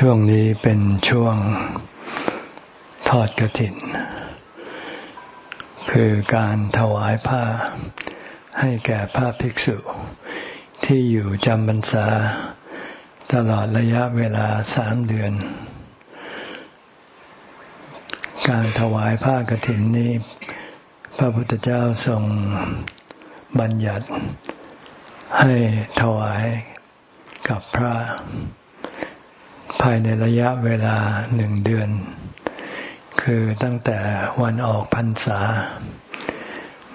ช่วงนี้เป็นช่วงทอดกระถิน คือการถวายผ้าให้แก่พระภิกษุ ที่อยู่จำพรรษา ตลอดระยะเวลาสามเดือน การถวายผ้ากระถินนี้ พระพุทธเจ้าทรงบัญญัติให้ถวายกับพระายในระยะเวลาหนึ่งเดือน คือตั้งแต่วันออกพรรษา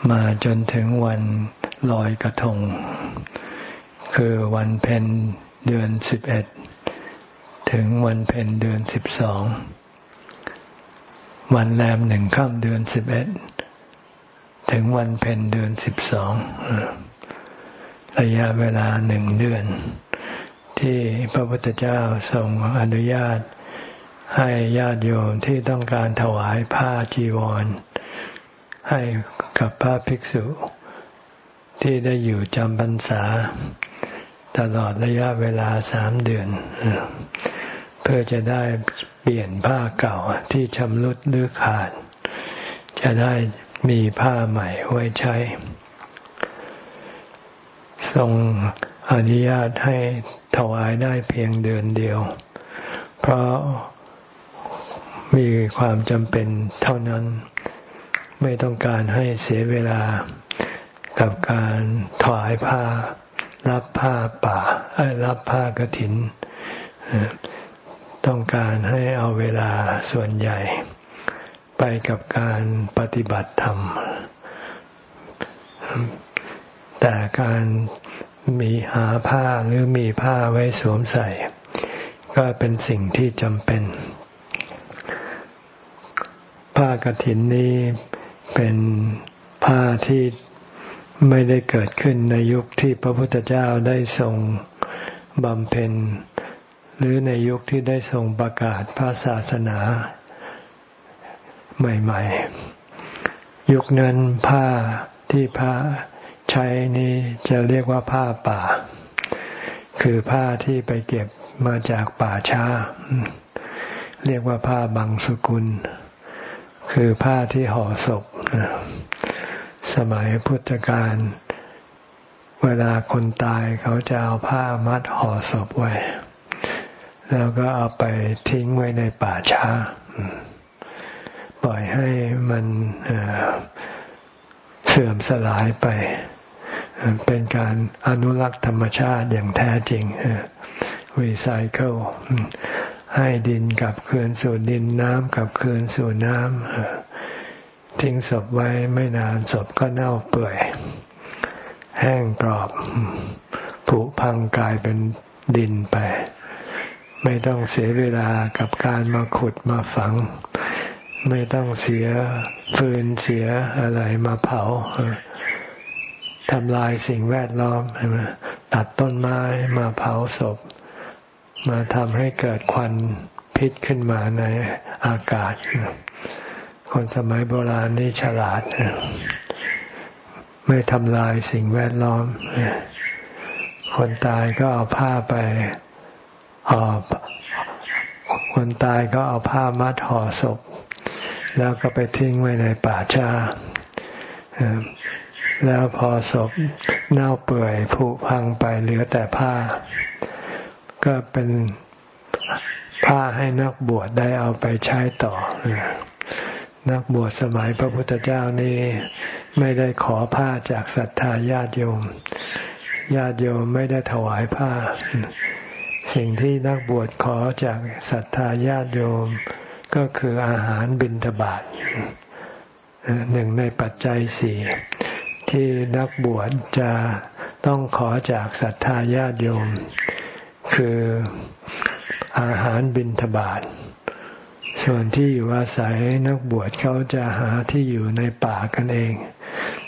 มาจนถึงวันลอยกระทง คือวันเพ็ญเดือนสิบเอ็ดถึงวันเพ็ญเดือนสิบสองวันแรมหนึ่งค่ำเดือนสิบเอ็ดถึงวันเพ็ญเดือนสิบสองระยะเวลาหนึ่งเดือน ที่พระพุทธเจ้าทรงอนุญาต ให้ญาติโยมที่ต้องการถวายผ้าจีวร ให้กับพระภิกษุ ที่ได้อยู่จำพรรษา ตลอดระยะเวลาสามเดือน เพื่อจะได้เปลี่ยนผ้าเก่าที่ชำรุดหรือขาด จะได้มีผ้าใหม่ไว้ใช้ ทรง อนุญาตให้ถวายได้เพียงเดือนเดียว เพราะมีความจำเป็นเท่านั้น ไม่ต้องการให้เสียเวลากับการถวายผ้า รับผ้าป่ารับผ้ากรถิน ต้องการให้เอาเวลาส่วนใหญ่ ไปกับการปฏิบัติธรรม แต่การ มีหาผ้าหรือมีผ้าไว้สวมใส่ ก็เป็นสิ่งที่จำเป็น ผ้ากรถินนี้เป็นผ้าที่ไม่ได้เกิดขึ้นในยุคที่พระพุทธเจ้าได้ทรงบำเพ็ญ หรือในยุคที่ได้ทรงประกาศพระศาสนาใหม่ ๆ ยุคนั้นผ้าที่พระ ใช้นี้จะเรียกว่าผ้าป่า คือผ้าที่ไปเก็บมาจากป่าช้า เรียกว่าผ้าบางสกุล คือผ้าที่ห่อศพ สมัยพุทธกาลเวลาคนตายเขาจะเอาผ้ามัดห่อศพไว้ แล้วก็เอาไปทิ้งไว้ในป่าช้า ปล่อยให้มันเสื่อมสลายไป เป็นการอนุรักษ์ธรรมชาติอย่างแท้จริงรีไซเคิลให้ดินกับคืนสู่ดินน้ำกับคืนสู่น้ำทิ้งศพไว้ไม่นานศพก็เน่าเปื่อย แห้งกรอบผุพังกลายเป็นดินไป ไม่ต้องเสียเวลากับการมาขุดมาฝัง ไม่ต้องเสียฟืนเสียอะไรมาเผา ทำลายสิ่งแวดล้อมตัดต้นไม้มาเผาศพ มาทำให้เกิดควันพิษขึ้นมาในอากาศ คนสมัยโบราณนี่ฉลาด ไม่ทำลายสิ่งแวดล้อม คนตายก็เอาผ้าไปห่อคนตายก็เอาผ้ามัดห่อศพ แล้วก็ไปทิ้งไว้ในป่าช้า แล้วพอศพเน่าเปื่อยผุพังไปเหลือแต่ผ้า ก็เป็นผ้าให้นักบวชได้เอาไปใช้ต่อ นักบวชสมัยพระพุทธเจ้านี่ไม่ได้ขอผ้าจากศรัทธาญาติโยม ญาติโยมไม่ได้ถวายผ้า สิ่งที่นักบวชขอจากศรัทธาญาติโยม ก็คืออาหารบิณฑบาตหนึ่งในปัจจัยสี่ ที่นักบวชจะต้องขอจากศรัทธาญาติโยม คืออาหารบิณฑบาตส่วนที่อยู่อาศัยนักบวชเขาจะหาที่อยู่ในป่ากันเอง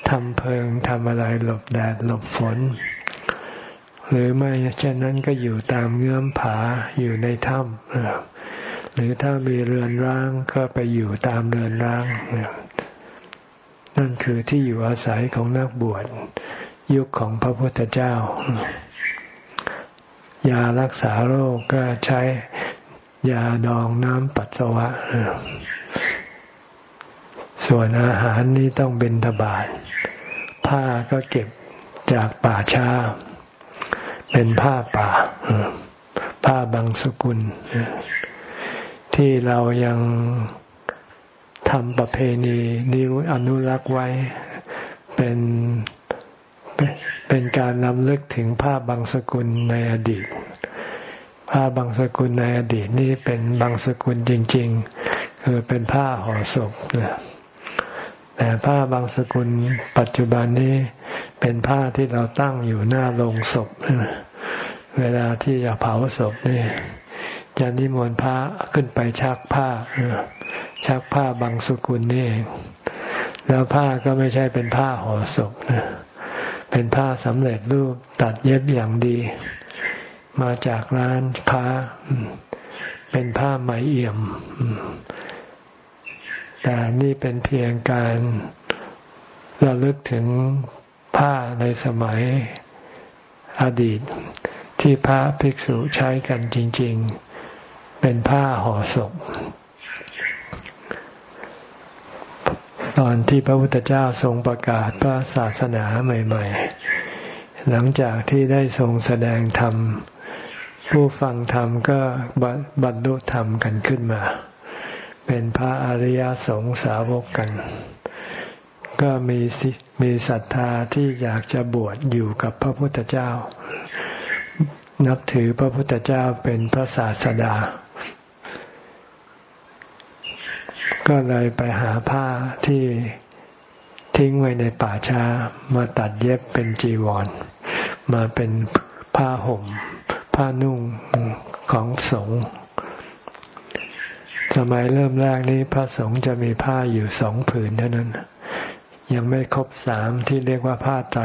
ทำเพิงทำอะไรหลบแดดหลบฝน หรือไม่เช่นนั้นก็อยู่ตามเงื่อมผาอยู่ในถ้ำหรือถ้ามีเรือนร้างก็ไปอยู่ตามเรือนร้าง นั่นคือที่อยู่อาศัยของนักบวชยุคของพระพุทธเจ้า ยารักษาโรคก็ใช้ยาดองน้ำปัสสาวะ ส่วนอาหารนี่ต้องเป็นทบาทผ้าก็เก็บจากป่าช้า เป็นผ้าป่า ผ้าบางสกุล ที่เรายัง ทำประเพณีนิวอนุรักษ์ไว้เป็นเป็นการนำลึกถึงผ้าบางสกุลในอดีตผ้าบางสกุลในอดีตนี่เป็นบางสกุลจริง ๆ คือเป็นผ้าห่อศพแต่ผ้าบางสกุลปัจจุบันนี้เป็นผ้าที่เราตั้งอยู่หน้าโรงศพ เวลาที่จะเผาศพนี่ จะนิมนต์พระขึ้นไปชักผ้าชักผ้าบางสกุลนี่เองแล้วผ้าก็ไม่ใช่เป็นผ้าห่อศพนะเป็นผ้าสำเร็จรูปตัดเย็บอย่างดี มาจากร้านค้า เป็นผ้าไหมเอี่ยม แต่นี่เป็นเพียงการระลึกถึงผ้าในสมัยอดีตที่พระภิกษุใช้กันจริงๆ เป็นผ้าห่อศพ ตอนที่พระพุทธเจ้าทรงประกาศพระศาสนาใหม่ ๆ หลังจากที่ได้ทรงแสดงธรรม ผู้ฟังธรรมก็บรรลุธรรมกันขึ้นมา เป็นพระอริยสงสาวกกัน ก็มีมีศรัทธาที่อยากจะบวชอยู่กับพระพุทธเจ้านับถือพระพุทธเจ้าเป็นพระศาสดา ก็เลยไปหาผ้าที่ทิ้งไว้ในป่าช้า มาตัดเย็บเป็นจีวร มาเป็นผ้าห่ม ผ้านุ่งของสงฆ์สมัยเริ่มแรกนี้พระสงฆ์จะมีผ้าอยู่สองผืนเท่านั้น ยังไม่ครบสามที่เรียกว่าผ้าไตร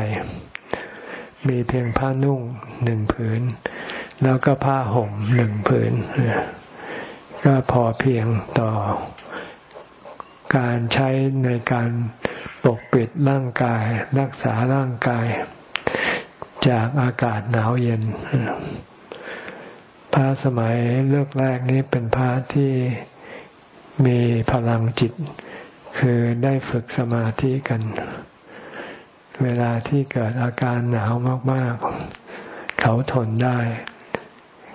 มีเพียงผ้านุ่งหนึ่งผืน แล้วก็ผ้าห่มหนึ่งผืน ก็พอเพียงต่อ การใช้ในการปกปิดร่างกาย รักษาร่างกาย จากอากาศหนาวเย็น พระสมัยเลือกแรกนี้เป็นพระที่มีพลังจิต คือได้ฝึกสมาธิกัน เวลาที่เกิดอาการหนาวมากๆ เขาทนได้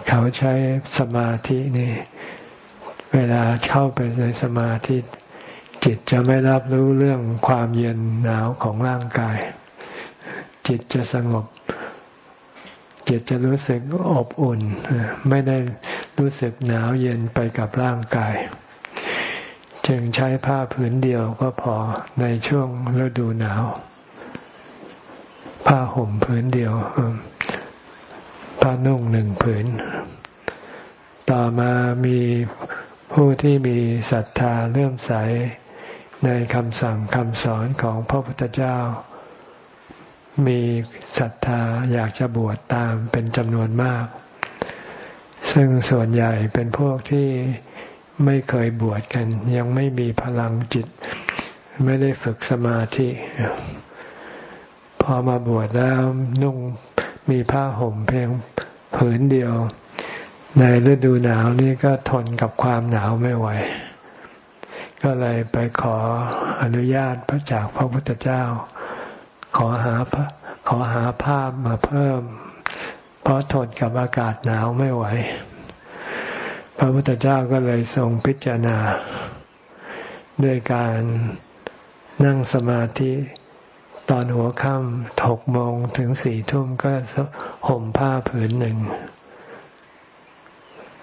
เขาใช้สมาธินี่ เวลาเข้าไปในสมาธิ จิตจะไม่รับรู้เรื่องความเย็นหนาวของร่างกาย จิตจะสงบ จิตจะรู้สึกอบอุ่น ไม่ได้รู้สึกหนาวเย็นไปกับร่างกาย จึงใช้ผ้าผืนเดียวก็พอในช่วงฤดูหนาว ผ้าห่มผืนเดียว ผ้านุ่งหนึ่งผืน ต่อมามีผู้ที่มีศรัทธาเลื่อมใส ในคำสั่งคำสอนของพระพุทธเจ้า มีศรัทธาอยากจะบวชตามเป็นจำนวนมาก ซึ่งส่วนใหญ่เป็นพวกที่ไม่เคยบวชกัน ยังไม่มีพลังจิต ไม่ได้ฝึกสมาธิ พอมาบวชแล้วนุ่งมีผ้าห่มเพียงผืนเดียว ในฤดูหนาวนี่ก็ทนกับความหนาวไม่ไหว ก็เลยไปขออนุญาตพระจากพระพุทธเจ้า ขอหาขอหาภาพมาเพิ่ม เพราะทนกับอากาศหนาวไม่ไหว พระพุทธเจ้าก็เลยทรงพิจารณา ด้วยการนั่งสมาธิตอนหัวค่ำหกโมงถึงสี่ทุ่มก็ห่มผ้าผืนหนึ่ง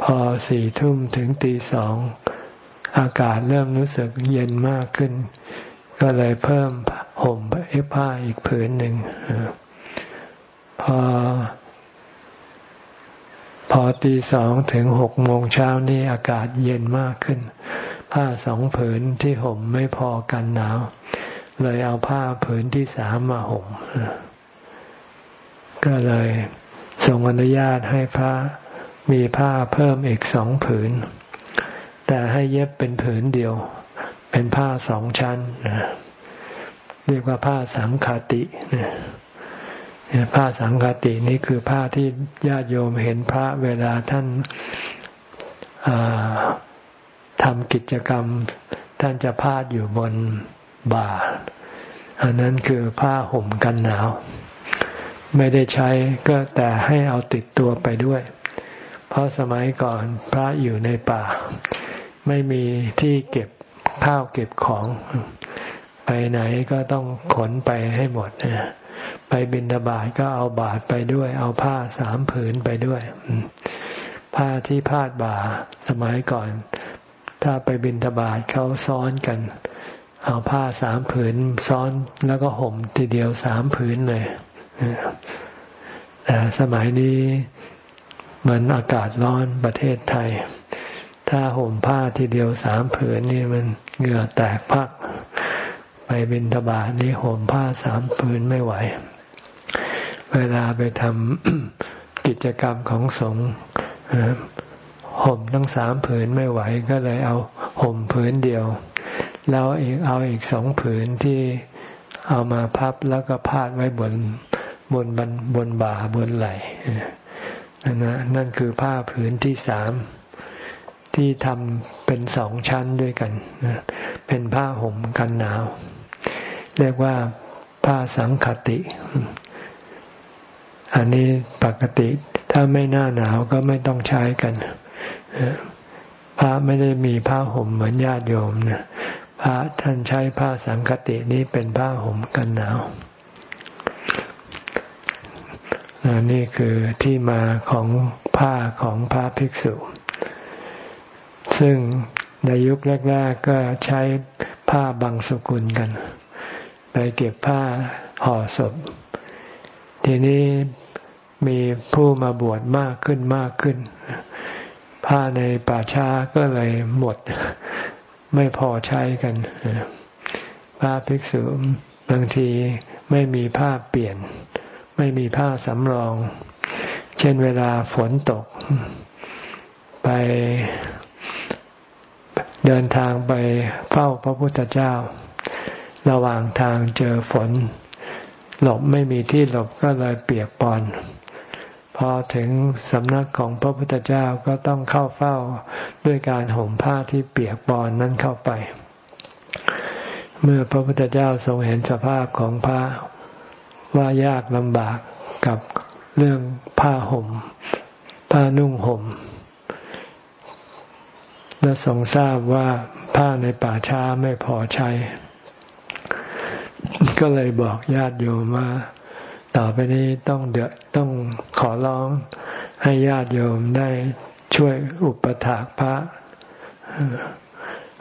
พอสี่ทุ่มถึงตีสอง อากาศเริ่มรู้สึกเย็นมากขึ้น ก็เลยเพิ่มห่มผ้าอีกผืนหนึ่งพอ พอตีสองถึงหกโมงเช้านี่อากาศเย็นมากขึ้น ผ้าสองผืนที่ห่มไม่พอกันหนาว เลยเอาผ้าผืนที่สามมาห่มก็เลยส่งอนุญาตให้พระมีผ้าเพิ่มอีกสองผืน แต่ให้เย็บเป็นผืนเดียว เป็นผ้าสองชั้นเรียกว่าผ้าสังคติผ้าสังคตินี้คือผ้าที่ญาติโยมเห็นพระเวลาท่านทำกิจกรรม ท่านจะพาดอยู่บนบ่า อันนั้นคือผ้าห่มกันหนาว ไม่ได้ใช้ก็แต่ให้เอาติดตัวไปด้วย เพราะสมัยก่อนพระอยู่ในป่า ไม่มีที่เก็บข้าวเก็บของ ไปไหนก็ต้องขนไปให้หมดไปบินทบาทก็เอาบาทไปด้วย เอาผ้าสามผืนไปด้วย ผ้าที่พาดบ่าสมัยก่อน ถ้าไปบินทบาทเขาซ้อนกัน เอาผ้าสามผืนซ้อนแล้วก็ห่มทีเดียวสามผืนเลยแต่สมัยนี้มันอากาศร้อนประเทศไทย ถ้าห่มผ้าทีเดียวสามผืนนี่มันเหงื่อแตกพัก ไปบินทบาทนี่ห่มผ้าสามผืนไม่ไหว เวลาไปทำกิจกรรมของสงฆ์ห่มทั้งสามผืนไม่ไหวก็เลยเอาห่มผืนเดียว แล้วอีกเอาอีกสองผืนที่เอามาพับแล้วก็พาดไว้บนบนบนบนบ่าบนไหล่นั่นนะนั่นคือผ้าผืนที่สาม ที่ทำเป็นสองชั้นด้วยกัน เป็นผ้าห่มกันหนาว เรียกว่าผ้าสังคติ อันนี้ปกติถ้าไม่หน้าหนาวก็ไม่ต้องใช้กันพระไม่ได้มีผ้าห่มเหมือนญาติโยมนะพระท่านใช้ผ้าสังคตินี้เป็นผ้าห่มกันหนาวนี่คือที่มาของผ้าของพระภิกษุ ซึ่งในยุคแรกๆก็ใช้ผ้าบางสกุลกัน ไปเก็บผ้าห่อศพ ทีนี้มีผู้มาบวชมากขึ้นมากขึ้น ผ้าในป่าช้าก็เลยหมด ไม่พอใช้กันผ้าภิกษุบางทีไม่มีผ้าเปลี่ยน ไม่มีผ้าสำรอง เช่นเวลาฝนตก ไป เดินทางไปเฝ้าพระพุทธเจ้า ระหว่างทางเจอฝน หลบไม่มีที่หลบก็เลยเปียกปอน พอถึงสำนักของพระพุทธเจ้าก็ต้องเข้าเฝ้าด้วยการห่มผ้าที่เปียกบอนนั้นเข้าไป เมื่อพระพุทธเจ้าทรงเห็นสภาพของพระว่ายากลำบากกับเรื่องผ้าห่ม ผ้านุ่งห่ม และทรงทราบว่าผ้าในป่าช้าไม่พอใช้ ก็เลยบอกญาติโยมว่า ต่อไปนี้ต้องเดือดต้องขอร้องให้ญาติโยมได้ช่วยอุปถากพระ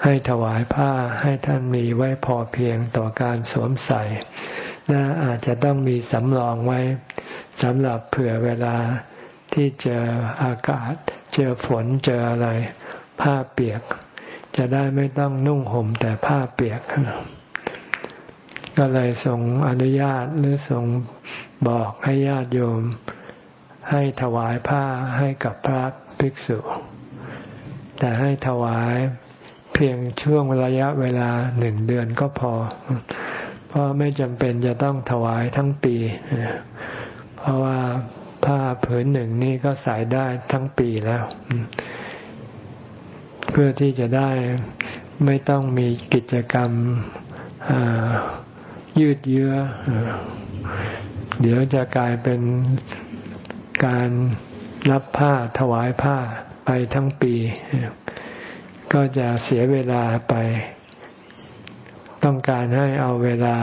ให้ถวายผ้าให้ท่านมีไว้พอเพียงต่อการสวมใส่และอาจจะต้องมีสำรองไว้สำหรับเผื่อเวลาที่เจออากาศ เจอฝนเจออะไร ผ้าเปียก จะได้ไม่ต้องนุ่งห่มแต่ผ้าเปียก ก็เลยส่งอนุญาตหรือส่งบอกให้ญาติโยม ให้ถวายผ้าให้กับพระภิกษุ แต่ให้ถวายเพียงช่วงระยะเวลาหนึ่งเดือนก็พอ เพราะไม่จำเป็นจะต้องถวายทั้งปี เพราะว่าผ้าผืนหนึ่งนี่ก็ใส่ได้ทั้งปีแล้ว เพื่อที่จะได้ไม่ต้องมีกิจกรรมยืดเยื้อ เดี๋ยวจะกลายเป็นการรับผ้าถวายผ้าไปทั้งปี ก็จะเสียเวลาไป ต้องการให้เอาเวลา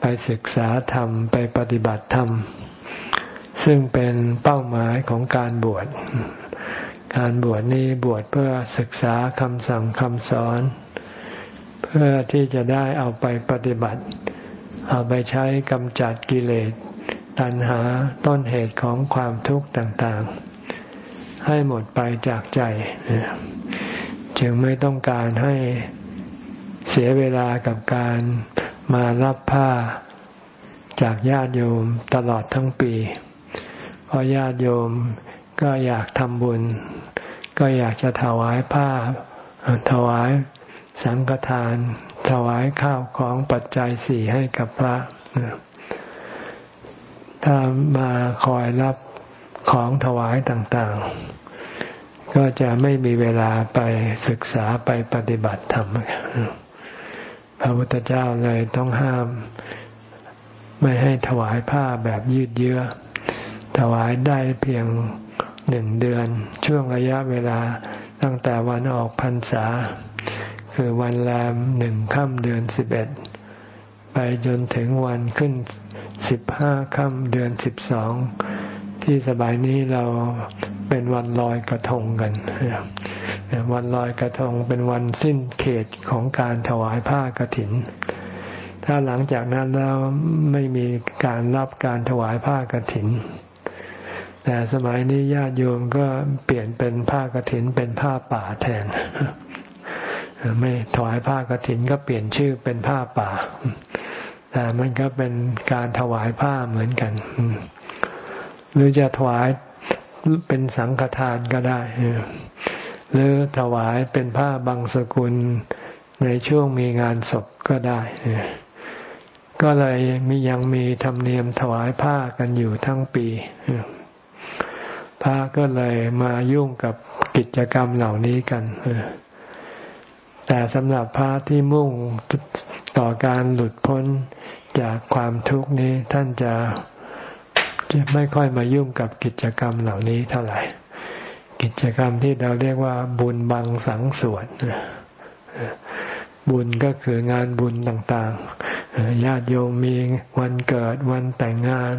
ไปศึกษาธรรม ไปปฏิบัติธรรม ซึ่งเป็นเป้าหมายของการบวช การบวชนี้บวชเพื่อศึกษาคำสั่งคำสอน เพื่อที่จะได้เอาไปปฏิบัติ เอาไปใช้กำจัดกิเลส ตัณหาต้นเหตุของความทุกข์ต่างๆ ให้หมดไปจากใจ จึงไม่ต้องการให้เสียเวลากับการมารับผ้าจากญาติโยมตลอดทั้งปี เพราะญาติโยม ก็อยากทำบุญ ก็อยากจะถวายผ้า ถวายสังฆทาน ถวายข้าวของปัจจัยสี่ให้กับพระ ถ้ามาคอยรับของถวายต่างๆ ก็จะไม่มีเวลาไปศึกษาไปปฏิบัติธรรม พระพุทธเจ้าเลยต้องห้าม ไม่ให้ถวายผ้าแบบยืดเยื้อ ถวายได้เพียง หนึ่งเดือนช่วงระยะเวลาตั้งแต่วันออกพรรษา คือวันแรมหนึ่งค่ำเดือนสิบเอ็ดไปจนถึงวันขึ้นสิบห้าค่ำเดือนสิบสองที่สบายนี้เราเป็นวันลอยกระทงกันวันลอยกระทงเป็นวันสิ้นเขตของการถวายผ้ากรถิน ถ้าหลังจากนั้นแล้วไม่มีการรับการถวายผ้ากรถิน แต่สมัยนี้ญาติโยมก็เปลี่ยนเป็นผ้ากรถินเป็นผ้าป่าแทน ไม่ถวายผ้ากรถินก็เปลี่ยนชื่อเป็นผ้าป่า แต่มันก็เป็นการถวายผ้าเหมือนกัน หรือจะถวายเป็นสังฆทานก็ได้ หรือถวายเป็นผ้าบางสกุลในช่วงมีงานศพก็ได้ก็เลยมียังมีธรรมเนียมถวายผ้ากันอยู่ทั้งปี พระก็เลยมายุ่งกับกิจกรรมเหล่านี้กันแต่สำหรับพระที่มุ่งต่อการหลุดพ้นจากความทุกข์นี้ท่านจะไม่ค่อยมายุ่งกับกิจกรรมเหล่านี้เท่าไหร่ กิจกรรมที่เราเรียกว่า บุญบังสังสวดบุญก็คืองานบุญต่างๆญาติโยมมีวันเกิดวันแต่งงาน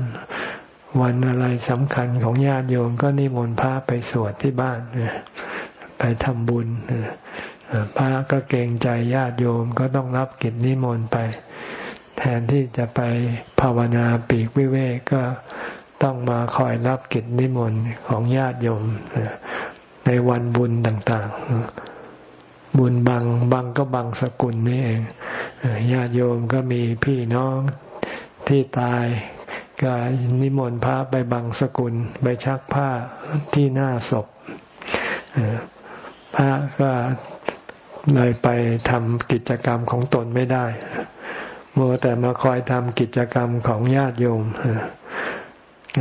วันอะไรสำคัญของญาติโยมก็นิมนต์พระไปสวดที่บ้านไปทำบุญพระก็เกรงใจญาติโยมก็ต้องรับกิจนิมนต์ไป แทนที่จะไปภาวนาปีกวิเวกก็ต้องมาคอยรับกิจนิมนต์ของญาติโยมในวันบุญต่าง ๆ บุญบางบางก็บางสกุลนี่เองญาติโยมก็มีพี่น้องที่ตาย ก็นิมนต์พระไปบางสกุล ไปชักผ้าที่หน้าศพพระก็เลยไปทำกิจกรรมของตนไม่ได้มัวแต่มาคอยทำกิจกรรมของญาติโยม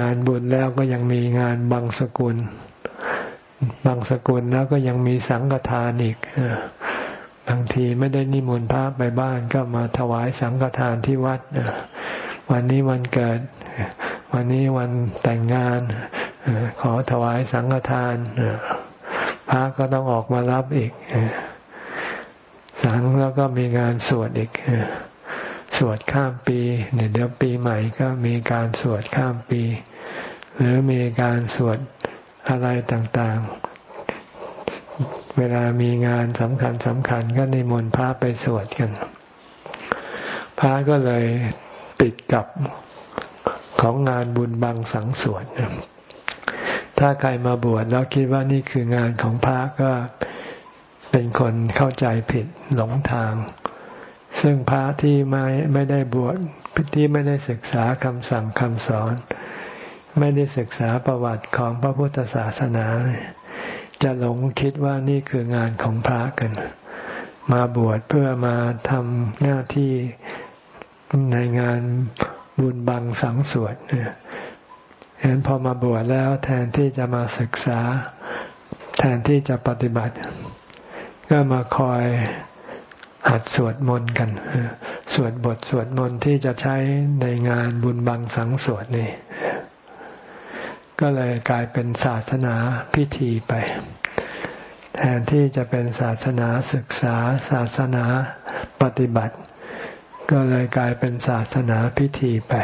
งานบุญแล้วก็ยังมีงานบางสกุลบางสกุลแล้วก็ยังมีสังฆทานอีกบางทีไม่ได้นิมนต์พระไปบ้านก็มาถวายสังฆทานที่วัด วันนี้วันเกิด วันนี้วันแต่งงานขอถวายสังฆทานพระก็ต้องออกมารับอีกสังแล้วก็มีงานสวดอีกสวดข้ามปีเดี๋ยวปีใหม่ก็มีการสวดข้ามปี หรือมีการสวดอะไรต่างๆ เวลามีงานสำคัญสำคัญก็นิมนต์พระไปสวดกัน พระก็เลย ติดกับของงานบุญบังสังส่วดถ้าใครมาบวชแล้วคิดว่านี่คืองานของพระก็เป็นคนเข้าใจผิดหลงทาง ซึ่งพระที่ไม่ไม่ได้บวชที่ไม่ได้ศึกษาคำสั่งคำสอน ไม่ได้ศึกษาประวัติของพระพุทธศาสนา จะหลงคิดว่านี่คืองานของพระกัน มาบวชเพื่อมาทำหน้าที่ ในงานบุญบังสังสวดเห็นพอมาบวชแล้วแทนที่จะมาศึกษา แทนที่จะปฏิบัติ ก็มาคอยหัดสวดมนต์กันสวดบทสวดมนต์ที่จะใช้ในงานบุญบังสังสวดนี่ก็เลยกลายเป็นศาสนาพิธีไป แทนที่จะเป็นศาสนาศึกษาศาสนาปฏิบัติ ก็เลยกลายเป็นศาสนาพิธีไป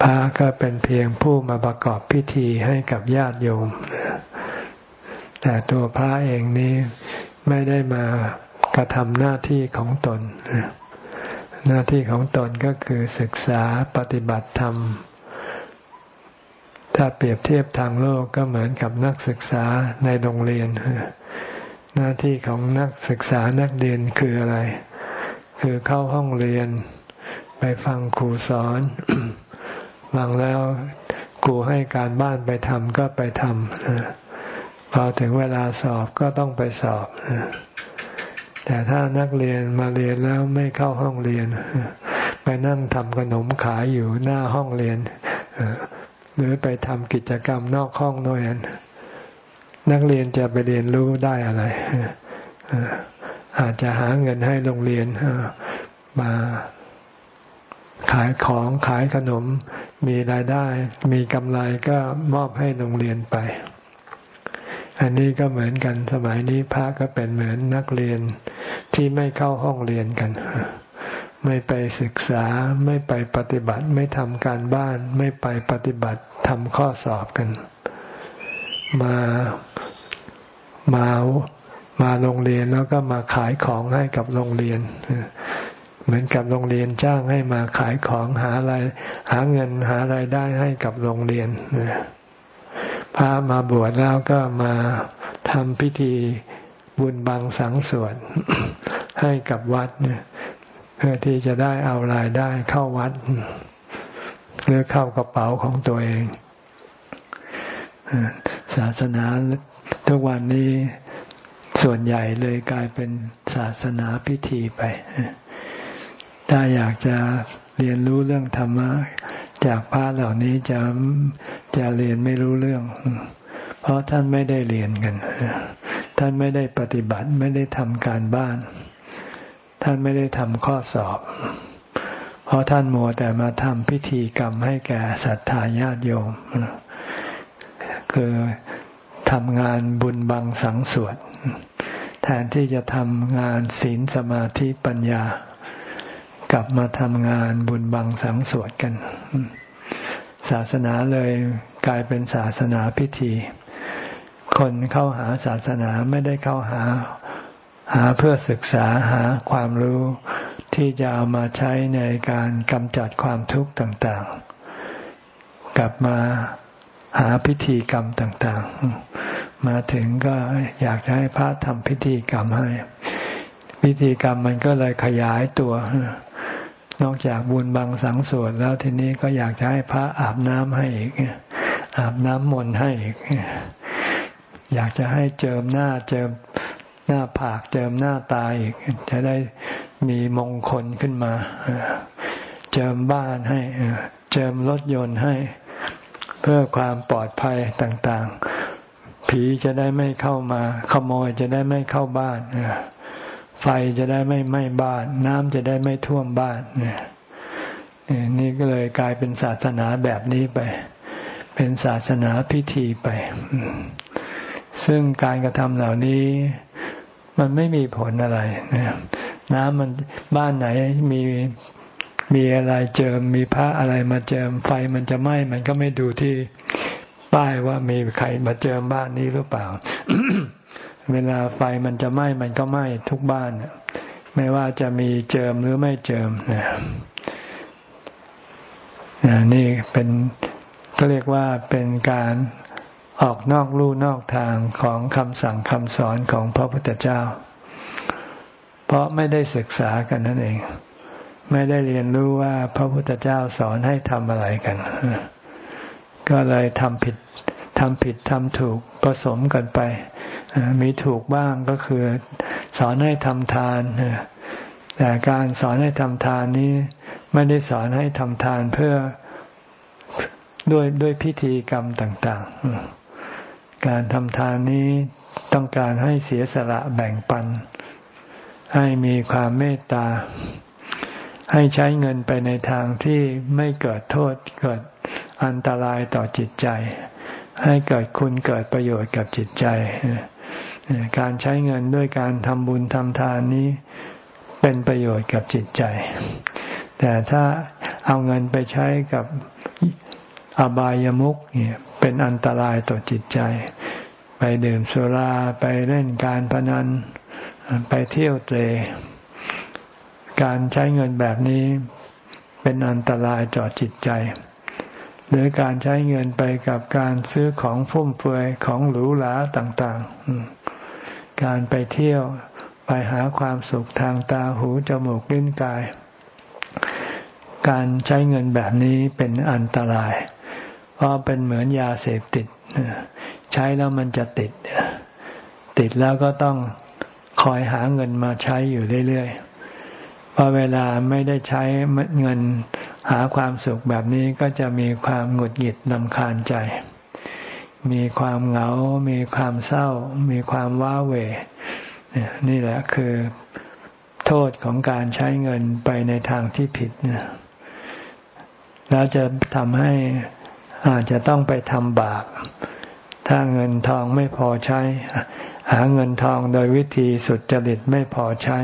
พระก็เป็นเพียงผู้มาประกอบพิธีให้กับญาติโยม แต่ตัวพระเองนี้ไม่ได้มากระทำหน้าที่ของตน หน้าที่ของตนก็คือศึกษาปฏิบัติธรรม ถ้าเปรียบเทียบทางโลกก็เหมือนกับนักศึกษาในโรงเรียน หน้าที่ของนักศึกษานักเรียนคืออะไร คือเข้าห้องเรียน ไปฟังครูสอนฟังแล้วครูให้การบ้านไปทำก็ไปทำพอถึงเวลาสอบก็ต้องไปสอบแต่ถ้านักเรียนมาเรียนแล้วไม่เข้าห้องเรียน ไปนั่งทำขนมขายอยู่หน้าห้องเรียนหรือไปทำกิจกรรมนอกห้องนอยนนักเรียนจะไปเรียนรู้ได้อะไร อาจจะหาเงินให้โรงเรียนมาขายของขายขนม มีรายได้ มีกำไรก็มอบให้โรงเรียนไป อันนี้ก็เหมือนกันสมัยนี้พระก็เป็นเหมือนนักเรียนที่ไม่เข้าห้องเรียนกัน ไม่ไปศึกษาไม่ไปปฏิบัติ ไม่ทำการบ้าน ไม่ไปปฏิบัติทำข้อสอบกัน มามา มาโรงเรียนแล้วก็มาขายของให้กับโรงเรียน เหมือนกับโรงเรียนจ้างให้มาขายของหาอะไรหาเงินหาไรายได้ให้กับโรงเรียนพระมาบวชแล้วก็มาทำพิธีบุญบังสังสวดให้กับวัดเนี่ยเพื่อที่จะได้เอารายได้เข้าวัดหรือเข้ากระเป๋าของตัวเองศาสนาทุกวันนี้ ส่วนใหญ่เลยกลายเป็นศาสนาพิธีไป ถ้าอยากจะเรียนรู้เรื่องธรรมะจากพระเหล่านี้จะจะเรียนไม่รู้เรื่อง เพราะท่านไม่ได้เรียนกัน ท่านไม่ได้ปฏิบัติไม่ได้ทำการบ้าน ท่านไม่ได้ทำข้อสอบ เพราะท่านมัวแต่มาทำพิธีกรรมให้แก่ศรัทธาญาติโยม คือทำงานบุญบังสังสวด แทนที่จะทำงานศีลสมาธิปัญญา กลับมาทำงานบุญบังสังสวดกัน ศาสนาเลยกลายเป็นศาสนาพิธี คนเข้าหาศาสนาไม่ได้เข้าหาหาเพื่อศึกษาหาความรู้ที่จะเอามาใช้ในการกำจัดความทุกข์ต่างๆ กลับมาหาพิธีกรรมต่างๆ มาถึงก็อยากจะให้พระทำพิธีกรรมให้ พิธีกรรมมันก็เลยขยายตัวนอกจากบุญบังสังสวดแล้วทีนี้ก็อยากจะให้พระอาบน้ำให้อีกอาบน้ำมนต์ให้อีกอยากจะให้เจิมหน้าเจิมหน้าผากเจิมหน้าตาอีก จะได้มีมงคลขึ้นมา เจิมบ้านให้ เจิมรถยนต์ให้ เพื่อความปลอดภัยต่างๆ ผีจะได้ไม่เข้ามา ขโมยจะได้ไม่เข้าบ้านไฟจะได้ไม่ไหม้บ้าน น้ำจะได้ไม่ท่วมบ้านเนี่ยนี่ก็เลยกลายเป็นศาสนาแบบนี้ไป เป็นศาสนาพิธีไป ซึ่งการกระทำเหล่านี้มันไม่มีผลอะไรน้ำมันบ้านไหนมีมีอะไรเจิมมีพระอะไรมาเจิมไฟมันจะไหม้มันก็ไม่ดูที่ ป้ายว่ามีใครมาเจิมบ้านนี้หรือเปล่า เวลาไฟมันจะไหม้มันก็ไหม้ทุกบ้าน ไม่ว่าจะมีเจิมหรือไม่เจิมนะนี่เป็นก็เรียกว่าเป็นการออกนอกลู่นอกทางของคำสั่งคำสอนของพระพุทธเจ้า เพราะไม่ได้ศึกษากันนั่นเอง ไม่ได้เรียนรู้ว่าพระพุทธเจ้าสอนให้ทำอะไรกัน ก็เลยทำผิดทำผิดทำถูกผสมกันไป มีถูกบ้างก็คือ สอนให้ทำทาน แต่การสอนให้ทำทานนี้ไม่ได้สอนให้ทำทานเพื่อด้วยด้วยพิธีกรรมต่าง ๆ การทำทานนี้ต้องการให้เสียสละแบ่งปัน ให้มีความเมตตา ให้ใช้เงินไปในทางที่ไม่เกิดโทษเกิด อันตรายต่อจิตใจ ให้เกิดคุณเกิดประโยชน์กับจิตใจ การใช้เงินด้วยการทำบุญทำทานนี้เป็นประโยชน์กับจิตใจ แต่ถ้าเอาเงินไปใช้กับอบายามุกเนี่ยเป็นอันตรายต่อจิตใจ ไปดื่มสุราไปเล่นการพนัน ไปเที่ยวเตะการใช้เงินแบบนี้เป็นอันตรายต่อจิตใจ หรือการใช้เงินไปกับการซื้อของฟุ่มเฟือยของหรูหราต่างๆ การไปเที่ยวไปหาความสุขทางตาหูจมูกลิ้นกาย การใช้เงินแบบนี้เป็นอันตราย เพราะเป็นเหมือนยาเสพติด ใช้แล้วมันจะติด ติดแล้วก็ต้องคอยหาเงินมาใช้อยู่เรื่อยๆพอเวลาไม่ได้ใช้เงิน หาความสุขแบบนี้ก็จะมีความหงุดหงิดลำคาญใจ มีความเหงา มีความเศร้า มีความว้าเหวนี่แหละคือโทษของการใช้เงินไปในทางที่ผิดเนี่ยแล้วจะทำให้อาจจะต้องไปทำบาป ถ้าเงินทองไม่พอใช้ หาเงินทองโดยวิธีสุดจริตไม่พอใช้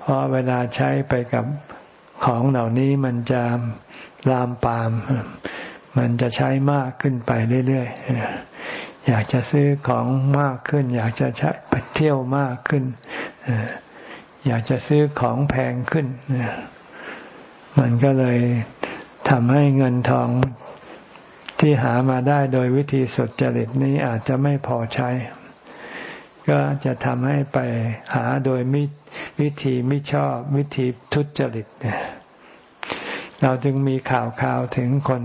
เพราะเวลาใช้ไปกับ ของเหล่านี้มันจะลามปาม มันจะใช้มากขึ้นไปเรื่อยๆ อยากจะซื้อของมากขึ้น อยากจะใช้ไปเที่ยวมากขึ้น อยากจะซื้อของแพงขึ้น มันก็เลยทำให้เงินทองที่หามาได้โดยวิธีสุดจริตนี้อาจจะไม่พอใช้ ก็จะทำให้ไปหาโดยมิ วิธีไม่ชอบวิธีทุจริตเราจึงมีข่าวข่าวถึงคน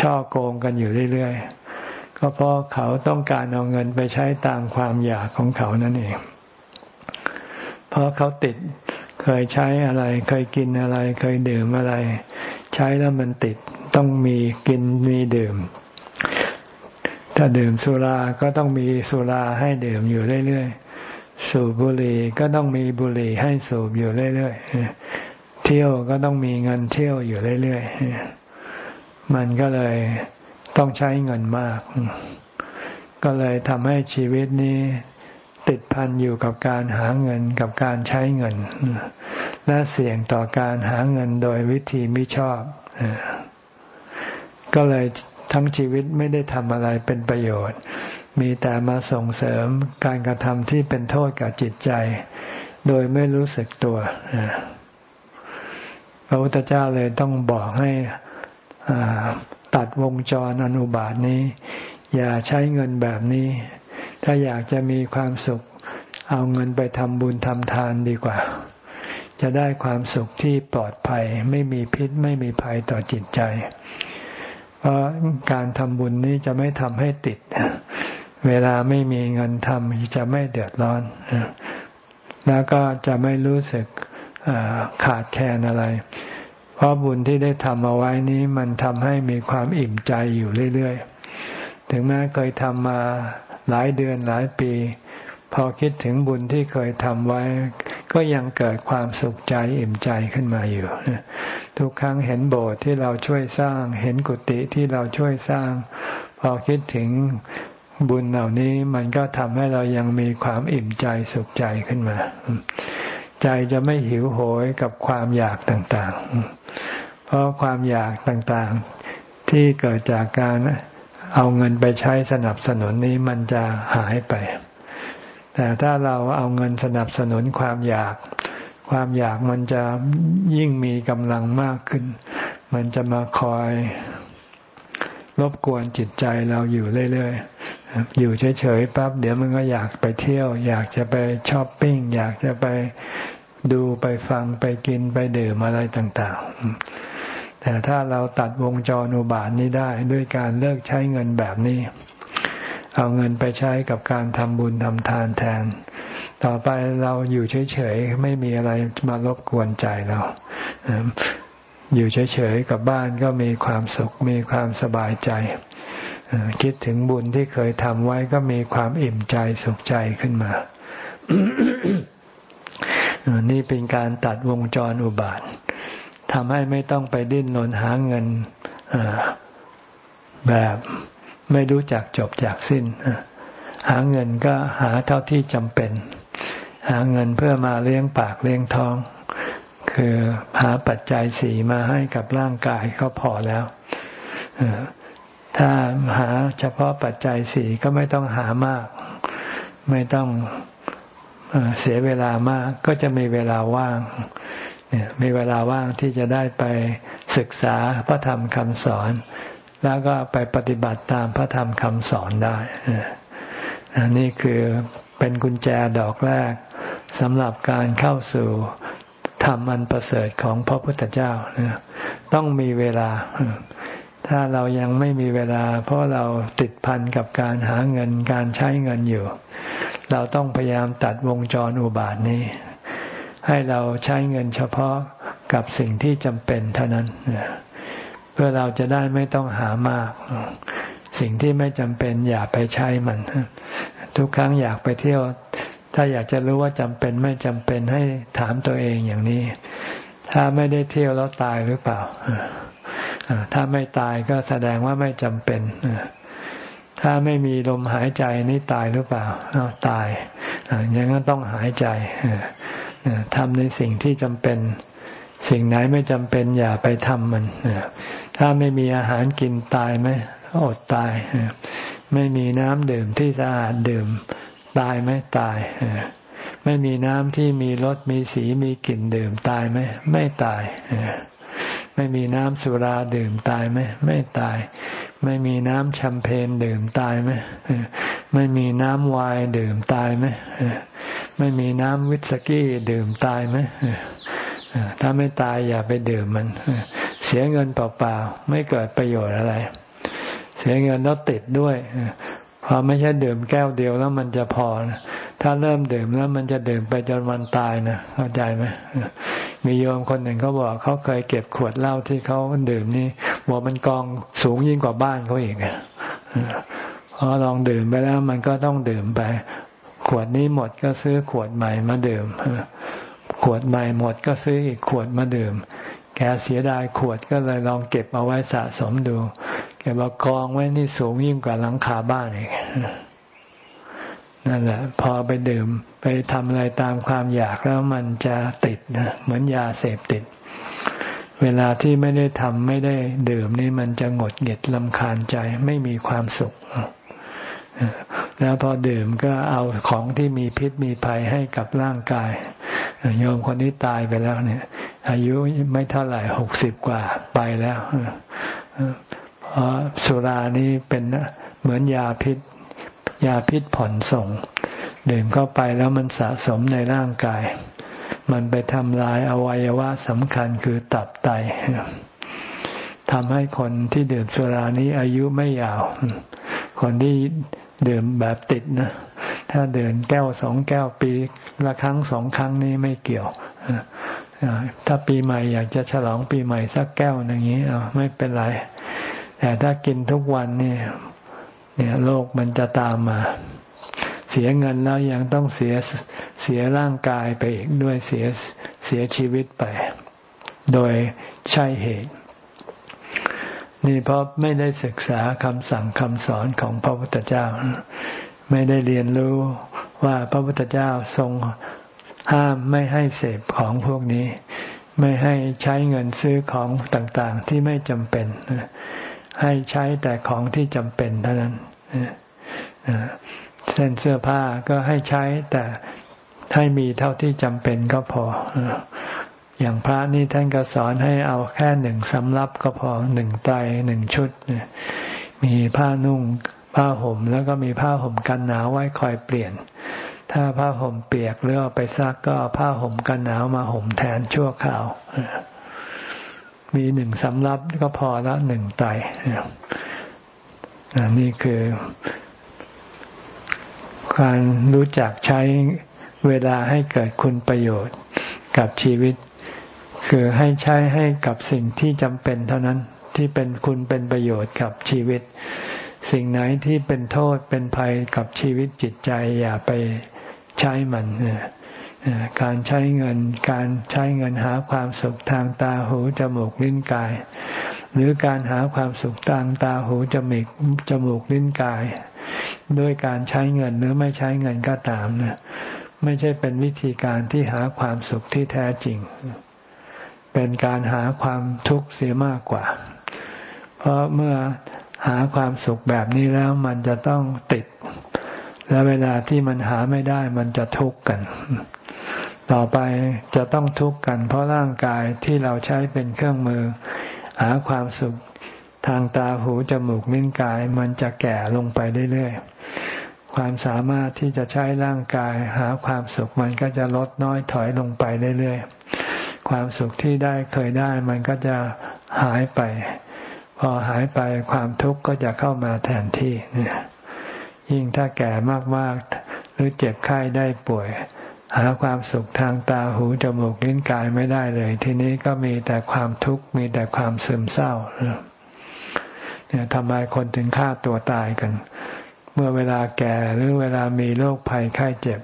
ช่อโกงกันอยู่เรื่อยๆ ก็เพราะเขาต้องการเอาเงินไปใช้ตามความอยากของเขานั่นเอง เพราะเขาติดเคยใช้อะไร เคยกินอะไร เคยดื่มอะไร ใช้แล้วมันติดต้องมีกินมีดื่ม ถ้าดื่มสุราก็ต้องมีสุราให้ดื่มอยู่เรื่อยๆ สูบบุหรี่ก็ต้องมีบุหรี่ให้สูบอยู่เรื่อยๆ เที่ยวก็ต้องมีเงินเที่ยวอยู่เรื่อยๆ มันก็เลยต้องใช้เงินมาก ก็เลยทำให้ชีวิตนี้ติดพันอยู่กับการหาเงินกับการใช้เงิน และเสี่ยงต่อการหาเงินโดยวิธีไม่ชอบ ก็เลยทั้งชีวิตไม่ได้ทำอะไรเป็นประโยชน์ มีแต่มาส่งเสริมการกระทำที่เป็นโทษกับจิตใจ โดยไม่รู้สึกตัวพระพุทธเจ้าเลยต้องบอกให้ตัดวงจรอนุบาทนี้ อย่าใช้เงินแบบนี้ ถ้าอยากจะมีความสุข เอาเงินไปทำบุญทำทานดีกว่า จะได้ความสุขที่ปลอดภัย ไม่มีพิษไม่มีภัยต่อจิตใจ เพราะการทำบุญนี้จะไม่ทำให้ติด เวลาไม่มีเงินทำจะไม่เดือดร้อน แล้วก็จะไม่รู้สึกขาดแคลนอะไร เพราะบุญที่ได้ทำเอาไว้นี้มันทำให้มีความอิ่มใจอยู่เรื่อยๆ ถึงแม้เคยทำมาหลายเดือนหลายปี พอคิดถึงบุญที่เคยทำไว้ ก็ยังเกิดความสุขใจอิ่มใจขึ้นมาอยู่ ทุกครั้งเห็นโบสถ์ที่เราช่วยสร้าง เห็นกุฏิที่เราช่วยสร้าง พอคิดถึง บุญเหล่านี้มันก็ทำให้เรายังมีความอิ่มใจสุขใจขึ้นมา ใจจะไม่หิวโหยกับความอยากต่างๆ เพราะความอยากต่างๆ ที่เกิดจากการเอาเงินไปใช้สนับสนุนนี้มันจะหายไป แต่ถ้าเราเอาเงินสนับสนุนความอยาก ความอยากมันจะยิ่งมีกำลังมากขึ้น มันจะมาคอย รบกวนจิตใจเราอยู่เรื่อยๆ อยู่เฉยๆปั๊บเดี๋ยวมันก็อยากไปเที่ยว อยากจะไปช้อปปิ้ง อยากจะไปดูไปฟังไปกินไปดื่มอะไรต่างๆ แต่ถ้าเราตัดวงจรอุบาทนี้ได้ด้วยการเลิกใช้เงินแบบนี้ เอาเงินไปใช้กับการทำบุญทำทานแทน ต่อไปเราอยู่เฉยๆ ไม่มีอะไรมารบกวนใจเรา อยู่เฉยๆกับบ้านก็มีความสุขมีความสบายใจ คิดถึงบุญที่เคยทำไว้ก็มีความอิ่มใจสุขใจขึ้นมา นี่เป็นการตัดวงจรอุบาททำให้ไม่ต้องไปดิ้นรนหาเงินแบบไม่รู้จักจบจากสิ้น หาเงินก็หาเท่าที่จำเป็น หาเงินเพื่อมาเลี้ยงปากเลี้ยงท้อง คือหาปัจจัยสีมาให้กับร่างกายก็พอแล้วถ้าหาเฉพาะปัจจัยสีก็ไม่ต้องหามาก ไม่ต้องเสียเวลามากก็จะมีเวลาว่างมีเวลาว่างที่จะได้ไปศึกษาพระธรรมคำสอน แล้วก็ไปปฏิบัติตามพระธรรมคำสอนได้นี่คือเป็นกุญแจดอกแรกสำหรับการเข้าสู่ ธรรมอันประเสริฐของพระพุทธเจ้าต้องมีเวลา ถ้าเรายังไม่มีเวลา เพราะเราติดพันกับการหาเงินการใช้เงินอยู่ เราต้องพยายามตัดวงจรอุบาทนี้ ให้เราใช้เงินเฉพาะกับสิ่งที่จำเป็นเท่านั้นเพื่อเราจะได้ไม่ต้องหามาก สิ่งที่ไม่จำเป็นอย่าไปใช้มัน ทุกครั้งอยากไปเที่ยว ถ้าอยากจะรู้ว่าจำเป็นไม่จำเป็นให้ถามตัวเองอย่างนี้ ถ้าไม่ได้เที่ยวแล้วตายหรือเปล่าถ้าไม่ตายก็แสดงว่าไม่จำเป็นถ้าไม่มีลมหายใจนี่ตายหรือเปล่าอาตายอย่างนั้นต้องหายใจทำในสิ่งที่จำเป็น สิ่งไหนไม่จำเป็นอย่าไปทำมันถ้าไม่มีอาหารกินตายไหมอดตาย ไม่มีน้ำดื่มที่สะอาดดื่ม ตายไหมตาย ไม่มีน้ำที่มีรสมีสีมีกลิ่นดื่มตายไหมไม่ตาย ไม่มีน้ำสุราดื่มตายไหมไม่ตาย ไม่มีน้ำแชมเปญดื่มตายไหมไม่มีน้ำไวน์ดื่มตายไหมไม่มีน้ำวิสกี้ดื่มตายไหมถ้าไม่ตายอย่าไปดื่มมัน เสียเงินเปล่าๆ ไม่เกิดประโยชน์อะไร เสียเงินแล้วติดด้วย พอไม่ใช่ดื่มแก้วเดียวแล้วมันจะพอนะถ้าเริ่มดื่มแล้วมันจะดื่มไปจนวันตายนะเข้าใจไหมมีโยมคนหนึ่งเขาบอกเขาเคยเก็บขวดเหล้าที่เขาดื่มนี่บอกมันกองสูงยิ่งกว่าบ้านเขาอีกพอลองดื่มไปแล้วมันก็ต้องดื่มไป ขวดนี้หมดก็ซื้อขวดใหม่มาดื่มขวดใหม่หมดก็ซื้ออีกขวดมาดื่ม แกเสียดายขวดก็เลยลองเก็บเอาไว้สะสมดู แกบอกกองไว้นี่สูงยิ่งกว่าหลังคาบ้านอีกนั่นแหละ พอไปดื่มไปทำอะไรตามความอยากแล้วมันจะติดนะเหมือนยาเสพติด เวลาที่ไม่ได้ทำไม่ได้ดื่มนี่มันจะหงดเหงียดลำคาญใจไม่มีความสุขแล้วพอดื่มก็เอาของที่มีพิษมีภัยให้กับร่างกาย โยมคนนี้ตายไปแล้วเนี่ย อายุไม่เท่าไหร่หกสิบกว่าไปแล้ว สุรานี้เป็นเหมือนยาพิษ ยาพิษผ่อนส่งดื่มเข้าไปแล้วมันสะสมในร่างกาย มันไปทำลายอวัยวะสำคัญคือตับไตทำให้คนที่ดื่มสุรานี้อายุไม่ยาว คนที่ดื่มแบบติดนะ ถ้าเดินแก้วสองแก้วปีละครั้งสองครั้งนี้ไม่เกี่ยวถ้าปีใหม่อยากจะฉลองปีใหม่สักแก้วอย่างนี้ไม่เป็นไร แต่ถ้ากินทุกวันนี่เนี่ยโรคมันจะตามมา เสียเงินแล้วยังต้องเสียเสียร่างกายไปอีกด้วยเสียเสียชีวิตไป โดยใช่เหตุ นี่เพราะไม่ได้ศึกษาคำสั่งคำสอนของพระพุทธเจ้า ไม่ได้เรียนรู้ว่าพระพุทธเจ้าทรงห้ามไม่ให้เสพของพวกนี้ ไม่ให้ใช้เงินซื้อของต่างๆที่ไม่จำเป็น ให้ใช้แต่ของที่จำเป็นเท่านั้นเส้นเสื้อผ้าก็ให้ใช้แต่ให้มีเท่าที่จำเป็นก็พอ อย่างพระนี่ท่านก็สอนให้เอาแค่หนึ่งสำรับก็พอหนึ่งไตรหนึ่งชุด มีผ้านุ่งผ้าห่มแล้วก็มีผ้าห่มกันหนาวไว้คอยเปลี่ยน ถ้าผ้าห่มเปียกหรือเอาไปซักก็เอาผ้าห่มกันหนาวมาห่มแทนชั่วคราว มีหนึ่งสำรับก็พอละหนึ่งไตนี่คือ การรู้จักใช้เวลาให้เกิดคุณประโยชน์กับชีวิต คือให้ใช้ให้กับสิ่งที่จำเป็นเท่านั้นที่เป็นคุณเป็นประโยชน์กับชีวิต สิ่งไหนที่เป็นโทษเป็นภัยกับชีวิตจิตใจอย่าไปใช้มัน การใช้เงิน การใช้เงินหาความสุขทางตาหูจมูกลิ้นกาย หรือการหาความสุขทางตาหูจมูกจมูกลิ้นกาย ด้วยการใช้เงินหรือไม่ใช้เงินก็ตามนะไม่ใช่เป็นวิธีการที่หาความสุขที่แท้จริง เป็นการหาความทุกข์เสียมากกว่า เพราะเมื่อหาความสุขแบบนี้แล้วมันจะต้องติด และเวลาที่มันหาไม่ได้มันจะทุกข์กัน ต่อไปจะต้องทุกข์กัน เพราะร่างกายที่เราใช้เป็นเครื่องมือ หาความสุขทางตาหูจมูกลิ้นกายมันจะแก่ลงไปเรื่อยๆ ความสามารถที่จะใช้ร่างกาย หาความสุขมันก็จะลดน้อยถอยลงไปเรื่อยๆ ความสุขที่ได้เคยได้มันก็จะหายไป พอหายไปความทุกข์ก็จะเข้ามาแทนที่เนี่ยยิ่งถ้าแก่มากๆ หรือเจ็บไข้ได้ป่วย หาความสุขทางตาหูจมูกลิ้นกายไม่ได้เลย ทีนี้ก็มีแต่ความทุกข์มีแต่ความซึมเศร้าเนี่ยทำไมคนถึงฆ่าตัวตายกัน เมื่อเวลาแก่หรือเวลามีโรคภัยไข้เจ็บ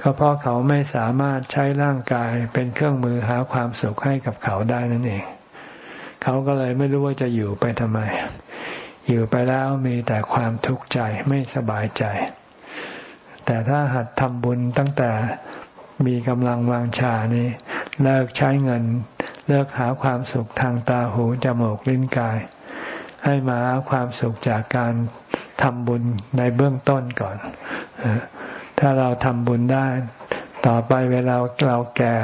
ก็เพราะเขาไม่สามารถใช้ร่างกายเป็นเครื่องมือหาความสุขให้กับเขาได้นั่นเอง เขาก็เลยไม่รู้ว่าจะอยู่ไปทำไม อยู่ไปแล้วมีแต่ความทุกข์ใจไม่สบายใจ แต่ถ้าหัดทำบุญตั้งแต่ มีกำลังวางชานี้ เลิกใช้เงิน เลิกหาความสุขทางตาหูจมูกลิ้นกาย ให้มาหาความสุขจากการทำบุญในเบื้องต้นก่อน ถ้าเราทำบุญได้ ต่อไปเวลาเราแก่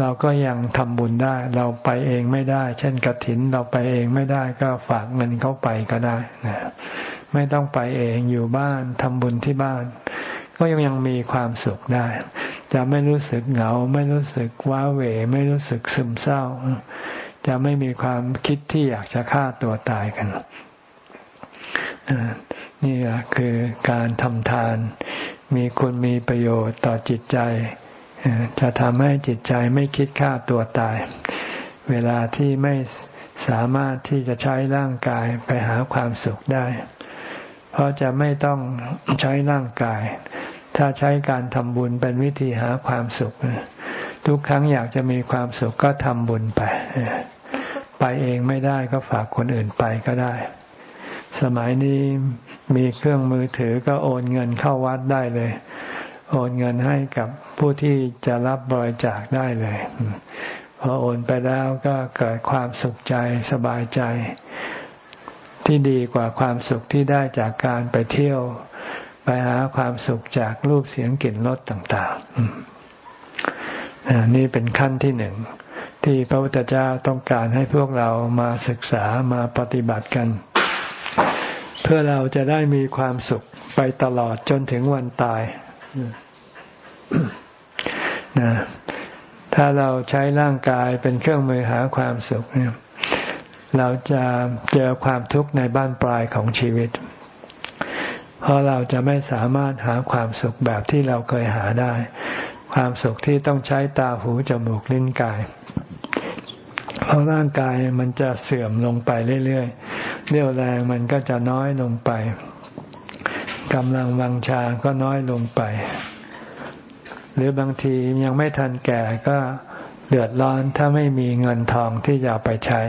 เราก็ยังทำบุญได้ เราไปเองไม่ได้ เช่นกระถินเราไปเองไม่ได้ก็ฝากเงินเขาไปก็ได้นะไม่ต้องไปเองอยู่บ้านทำบุญที่บ้าน ก็ยังยังมีความสุขได้ จะไม่รู้สึกเหงา ไม่รู้สึกว้าเหวไม่รู้สึกซึมเศร้า จะไม่มีความคิดที่อยากจะฆ่าตัวตายกันนี่แหละคือการทำทาน มีคุณมีประโยชน์ต่อจิตใจ จะทำให้จิตใจไม่คิดฆ่าตัวตาย เวลาที่ไม่สามารถที่จะใช้ร่างกายไปหาความสุขได้ เพราะจะไม่ต้องใช้ร่างกาย ถ้าใช้การทำบุญเป็นวิธีหาความสุข ทุกครั้งอยากจะมีความสุขก็ทำบุญไป ไปเองไม่ได้ก็ฝากคนอื่นไปก็ได้ สมัยนี้มีเครื่องมือถือก็โอนเงินเข้าวัดได้เลย โอนเงินให้กับผู้ที่จะรับบริจาคได้เลยพอโอนไปแล้วก็เกิดความสุขใจสบายใจ ที่ดีกว่าความสุขที่ได้จากการไปเที่ยว ไปหาความสุขจากรูปเสียงกลิ่นรสต่างๆนี่เป็นขั้นที่หนึ่งที่พระพุทธเจ้าต้องการให้พวกเรามาศึกษามาปฏิบัติกัน เพื่อเราจะได้มีความสุขไปตลอดจนถึงวันตายนะถ้าเราใช้ร่างกายเป็นเครื่องมือหาความสุขเนี่ยเราจะเจอความทุกข์ในบ้านปลายของชีวิต เพราะเราจะไม่สามารถหาความสุขแบบที่เราเคยหาได้ ความสุขที่ต้องใช้ตาหูจมูกลิ้นกาย เพราะร่างกายมันจะเสื่อมลงไปเรื่อยๆเรี่ยวแรงมันก็จะน้อยลงไปกำลังวังชาก็น้อยลงไป หรือบางทียังไม่ทันแก่ก็เดือดร้อนถ้าไม่มีเงินทองที่จะไปใช้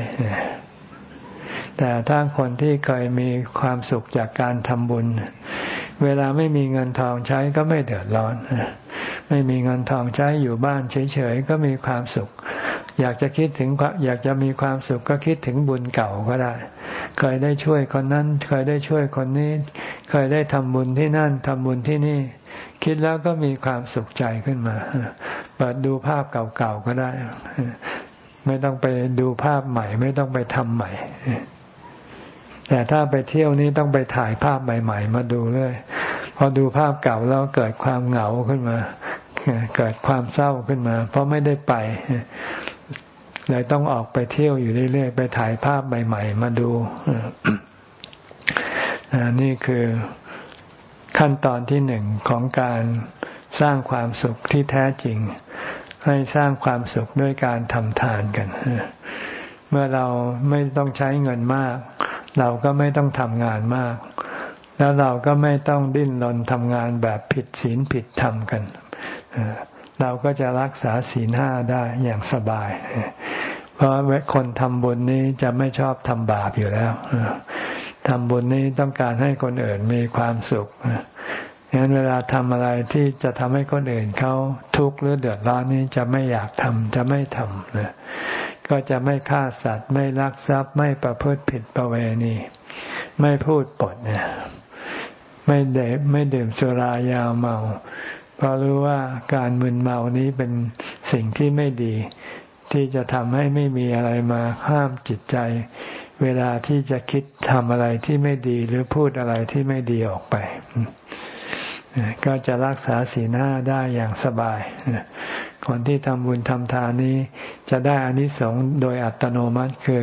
แต่ถ้าคนที่เคยมีความสุขจากการทำบุญ เวลาไม่มีเงินทองใช้ก็ไม่เดือดร้อน ไม่มีเงินทองใช้อยู่บ้านเฉยๆก็มีความสุข อยากจะคิดถึงอยากจะมีความสุขก็คิดถึงบุญเก่าก็ได้ เคยได้ช่วยคนนั้น เคยได้ช่วยคนนี้ เคยได้ทำบุญที่นั่นทำบุญที่นี่ คิดแล้วก็มีความสุขใจขึ้นมา เปิดดูภาพเก่าๆก็ได้ ไม่ต้องไปดูภาพใหม่ ไม่ต้องไปทำใหม่ แต่ถ้าไปเที่ยวนี้ต้องไปถ่ายภาพใหม่ ๆ มาดูเลยพอดูภาพเก่าแล้วเกิดความเหงาขึ้นมา เกิดความเศร้าขึ้นมา เพราะไม่ได้ไปเลยต้องออกไปเที่ยวอยู่เรื่อยๆไปถ่ายภาพใหม่ ๆ มาดูนี่คือขั้นตอนที่หนึ่งของการสร้างความสุขที่แท้จริง ให้สร้างความสุขด้วยการทำทานกัน เมื่อเราไม่ต้องใช้เงินมาก เราก็ไม่ต้องทำงานมาก แล้วเราก็ไม่ต้องดิ้นรนทำงานแบบผิดศีลผิดธรรมกัน เราก็จะรักษาศีลห้าได้อย่างสบาย เพราะคนทำบุญนี้จะไม่ชอบทำบาปอยู่แล้วทำบุญนี้ต้องการให้คนอื่นมีความสุข งั้นเวลาทำอะไรที่จะทำให้คนอื่นเขาทุกข์หรือเดือดร้อนนี้จะไม่อยากทำจะไม่ทำนะก็จะไม่ฆ่าสัตว์ ไม่ลักทรัพย์ ไม่ประพฤติผิดประเวณี ไม่พูดปดเนี่ยไม่เดไม่ดื่มสุรายาเมา เพราะรู้ว่าการมึนเมานี้เป็นสิ่งที่ไม่ดี ที่จะทำให้ไม่มีอะไรมาห้ามจิตใจ เวลาที่จะคิดทำอะไรที่ไม่ดีหรือพูดอะไรที่ไม่ดีออกไป ก็จะรักษาสีหน้าได้อย่างสบาย คนที่ทำบุญทำทานนี้ จะได้อานิสงส์โดยอัตโนมัติคือ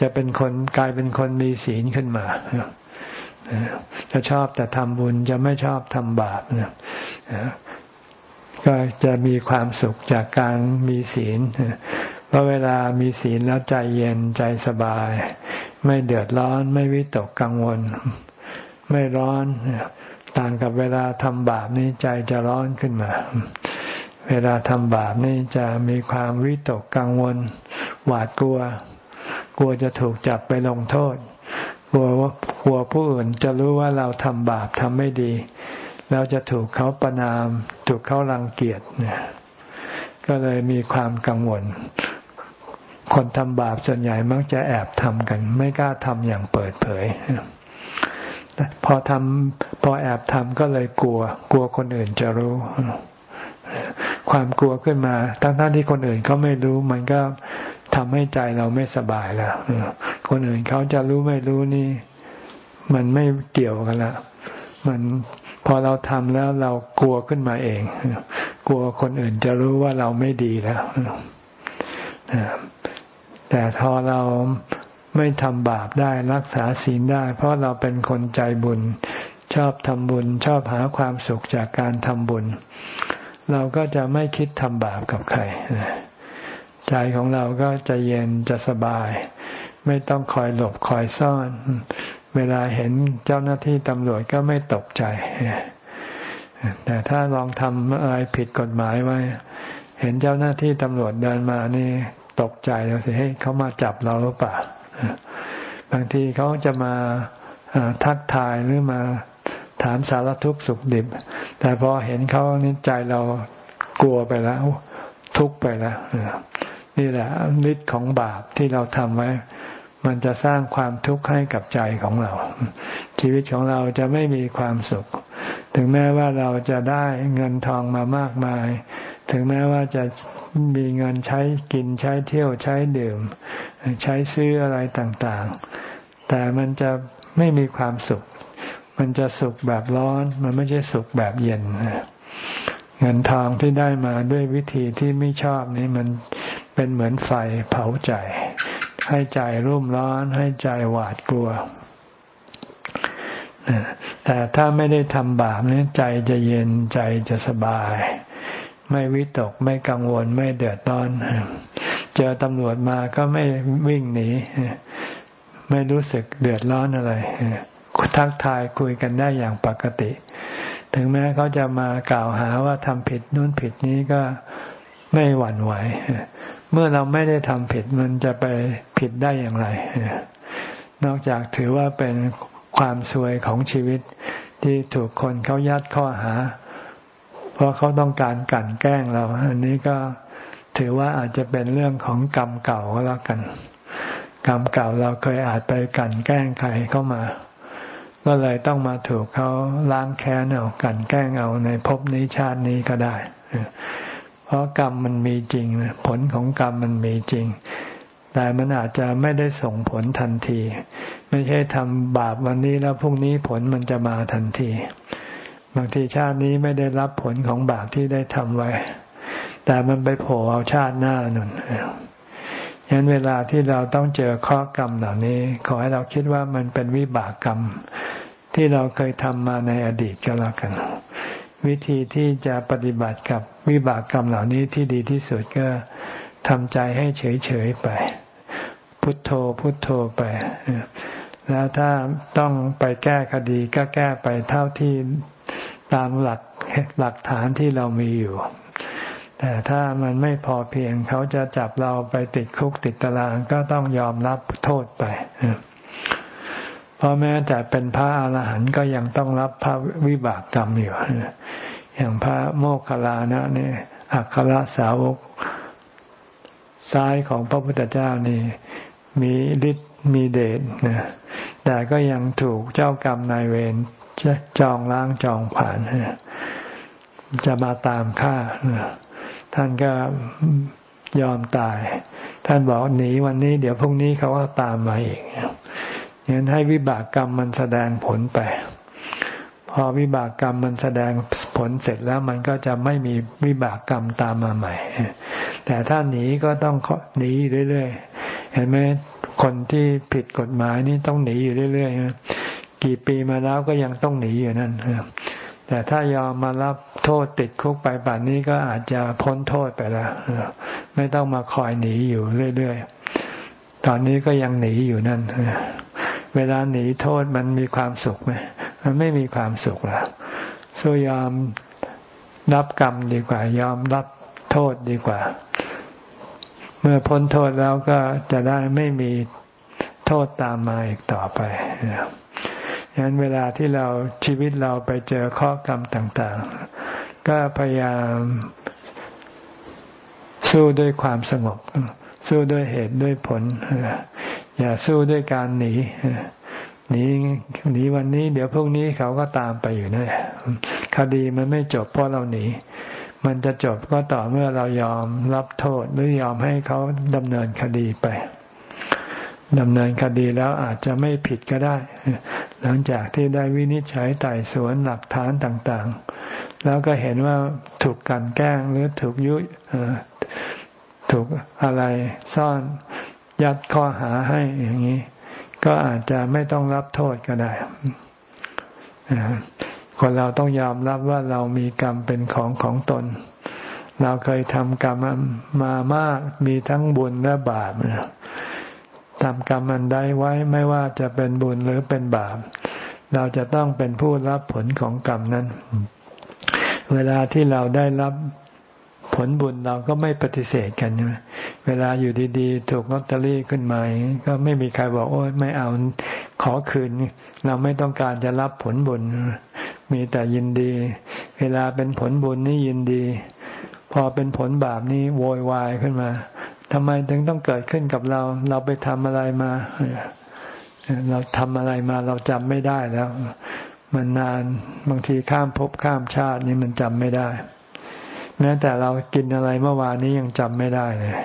จะเป็นคนกลายเป็นคนมีศีลขึ้นมาจะชอบแต่ทำบุญจะไม่ชอบทำบาปก็จะมีความสุขจากการมีศีลเพราะเวลามีศีลแล้วใจเย็นใจสบาย ไม่เดือดร้อนไม่วิตกกังวล ไม่ร้อน ต่างกับเวลาทำบาปนี่ใจจะร้อนขึ้นมา เวลาทำบาปนี่จะมีความวิตกกังวล หวาดกลัว กลัวจะถูกจับไปลงโทษ กลัวว่ากลัวผู้อื่นจะรู้ว่าเราทำบาปทำไม่ดี แล้วจะถูกเขาประนาม ถูกเขารังเกียจเนี่ยก็เลยมีความกังวล คนทำบาปส่วนใหญ่มักจะแอบทำกัน ไม่กล้าทำอย่างเปิดเผย พอทำพอแอบทำก็เลยกลัว กลัวคนอื่นจะรู้ ความกลัวขึ้นมาทั้งท่านที่คนอื่นเขาไม่รู้ มันก็ทำให้ใจเราไม่สบายแล้วคนอื่นเขาจะรู้ไม่รู้นี่ มันไม่เกี่ยวกันละมันพอเราทำแล้วเรากลัวขึ้นมาเอง กลัวคนอื่นจะรู้ว่าเราไม่ดีแล้วแต่พอเรา ไม่ทำบาปได้รักษาศีลได้ เพราะเราเป็นคนใจบุญ ชอบทำบุญ ชอบหาความสุขจากการทำบุญ เราก็จะไม่คิดทำบาปกับใคร ใจของเราก็จะเย็นจะสบาย ไม่ต้องคอยหลบคอยซ่อน เวลาเห็นเจ้าหน้าที่ตำรวจก็ไม่ตกใจ แต่ถ้าลองทำอะไรผิดกฎหมายไว้ เห็นเจ้าหน้าที่ตำรวจเดินมานี่ตกใจแล้วสิให้เขามาจับเราหรือเปล่า บางทีเขาจะมาทักทายหรือมาถามสารทุกข์สุขดิบ แต่พอเห็นเขานี่ใจเรากลัวไปแล้ว ทุกไปแล้วนี่แหละฤทธิ์ของบาปที่เราทำไว้ มันจะสร้างความทุกข์ให้กับใจของเรา ชีวิตของเราจะไม่มีความสุข ถึงแม้ว่าเราจะได้เงินทองมามากมาย ถึงแม้ว่าจะมีเงินใช้กินใช้เที่ยวใช้ดื่ม ใช้ซื้ออะไรต่างๆ แต่มันจะไม่มีความสุข มันจะสุขแบบร้อน มันไม่ใช่สุขแบบเย็นเงินทองที่ได้มาด้วยวิธีที่ไม่ชอบนี้มันเป็นเหมือนไฟเผาใจ ให้ใจรุ่มร้อน ให้ใจหวาดกลัวแต่ถ้าไม่ได้ทำบาปนี้ใจจะเย็นใจจะสบาย ไม่วิตกไม่กังวลไม่เดือดร้อน เจอตำรวจมาก็ไม่วิ่งหนีไม่รู้สึกเดือดร้อนอะไรทักทายคุยกันได้อย่างปกติ ถึงแม้เขาจะมากล่าวหาว่าทำผิดนู่นผิดนี้ก็ไม่หวั่นไหว เมื่อเราไม่ได้ทำผิดมันจะไปผิดได้อย่างไร นอกจากถือว่าเป็นความซวยของชีวิตที่ถูกคนเขายัดข้อหา ราะเขาต้องการกั่นแกล้งเรา อันนี้ก็ถือว่าอาจจะเป็นเรื่องของกรรมเก่าก็แล้วกัน กรรมเก่าเราเคยอาจไปกั่นแกล้งใครเข้ามา ก็เลยต้องมาถูกเขาล้างแค้นเอากั่นแกล้งเอาในภพนี้ชาตินี้ก็ได้ เพราะกรรมมันมีจริงผลของกรรมมันมีจริง แต่มันอาจจะไม่ได้ส่งผลทันที ไม่ใช่ทำบาปวันนี้แล้วพรุ่งนี้ผลมันจะมาทันที บางทีชาตินี้ไม่ได้รับผลของบาปที่ได้ทำไว้ แต่มันไปโผล่เอาชาติหน้านุ่นยันเวลาที่เราต้องเจอข้อกรรมเหล่านี้ ขอให้เราคิดว่ามันเป็นวิบากกรรม ที่เราเคยทำมาในอดีตก็แล้วกัน วิธีที่จะปฏิบัติกับวิบากกรรมเหล่านี้ที่ดีที่สุดก็ทำใจให้เฉยๆไป พุทโธพุทโธไป แล้วถ้าต้องไปแก้คดีก็แก้ไปเท่าที่ ตามหลักหลักฐานที่เรามีอยู่ แต่ถ้ามันไม่พอเพียงเขาจะจับเราไปติดคุกติดตารางก็ต้องยอมรับโทษไปเพราะแม้แต่เป็นพระอาหารหันต์ก็ยังต้องรับพระวิบากกรรมอยู่อย่างพระโมคคัลลานะเนี่ยอัครสาวกซ้ายของพระพุทธเจ้านี่มีฤทธิ์มีเดชนะแต่ก็ยังถูกเจ้ากรรมนายเวร จองล้างจองผ่าน จะมาตามฆ่า ท่านก็ยอมตาย ท่านบอกหนีวันนี้ เดี๋ยวพรุ่งนี้เขาก็ตามมาอีกงั้นให้วิบากกรรมมันแสดงผลไป พอวิบากกรรมมันแสดงผลเสร็จแล้วมันก็จะไม่มีวิบากกรรมตามมาใหม่ แต่ถ้าหนีก็ต้องหนีเรื่อยๆ เห็นไหมคนที่ผิดกฎหมายนี่ต้องหนีอยู่เรื่อยๆ กี่ปีมาแล้วก็ยังต้องหนีอยู่นั่นแต่ถ้ายอมมารับโทษติดคุกไปป่านนี้ก็อาจจะพ้นโทษไปแล้วไม่ต้องมาคอยหนีอยู่เรื่อยๆตอนนี้ก็ยังหนีอยู่นั่นเวลาหนีโทษมันมีความสุขไหมมันไม่มีความสุขหรอกสู้ยอมรับกรรมดีกว่า ยอมรับโทษดีกว่า เมื่อพ้นโทษแล้วก็จะได้ไม่มีโทษตามมาอีกต่อไป ฉะนั้นเวลาที่เราชีวิตเราไปเจอข้อกรรมต่าง ๆ ก็พยายามสู้ด้วยความสงบ สู้ด้วยเหตุด้วยผล อย่าสู้ด้วยการหนีหนีหนีวันนี้ เดี๋ยวพรุ่งนี้เขาก็ตามไปอยู่นั่นคดีมันไม่จบเพราะเราหนี มันจะจบก็ต่อเมื่อเรายอมรับโทษหรือยอมให้เขาดำเนินคดีไป ดำเนินคดีแล้วอาจจะไม่ผิดก็ได้ หลังจากที่ได้วินิจฉัยไต่สวนหลักฐานต่างๆ แล้วก็เห็นว่าถูกกันแกล้งหรือถูกยุถูกอะไรซ่อนยัดข้อหาให้อย่างนี้ ก็อาจจะไม่ต้องรับโทษก็ได้คนเราต้องยอมรับว่าเรามีกรรมเป็นของของตน เราเคยทำกรรมมามากมีทั้งบุญและบาป ทำกรรมอันใดไว้ไม่ว่าจะเป็นบุญหรือเป็นบาป เราจะต้องเป็นผู้รับผลของกรรมนั้น เวลาที่เราได้รับผลบุญเราก็ไม่ปฏิเสธกันใช่ไหมเวลาอยู่ดีๆ ถูกลอตเตอรี่ขึ้นมาก็ไม่มีใครบอกโอ้ยไม่เอาขอคืน เราไม่ต้องการจะรับผลบุญ มีแต่ยินดี เวลาเป็นผลบุญนี่ยินดี พอเป็นผลบาปนี่โวยวายขึ้นมา ทำไมถึงต้องเกิดขึ้นกับเรา เราไปทำอะไรมา เราทำอะไรมา เราจำไม่ได้แล้ว มันนานบางทีข้ามภพข้ามชาตินี่มันจำไม่ได้ แม้แต่เรากินอะไรเมื่อวานนี้ยังจำไม่ได้เลย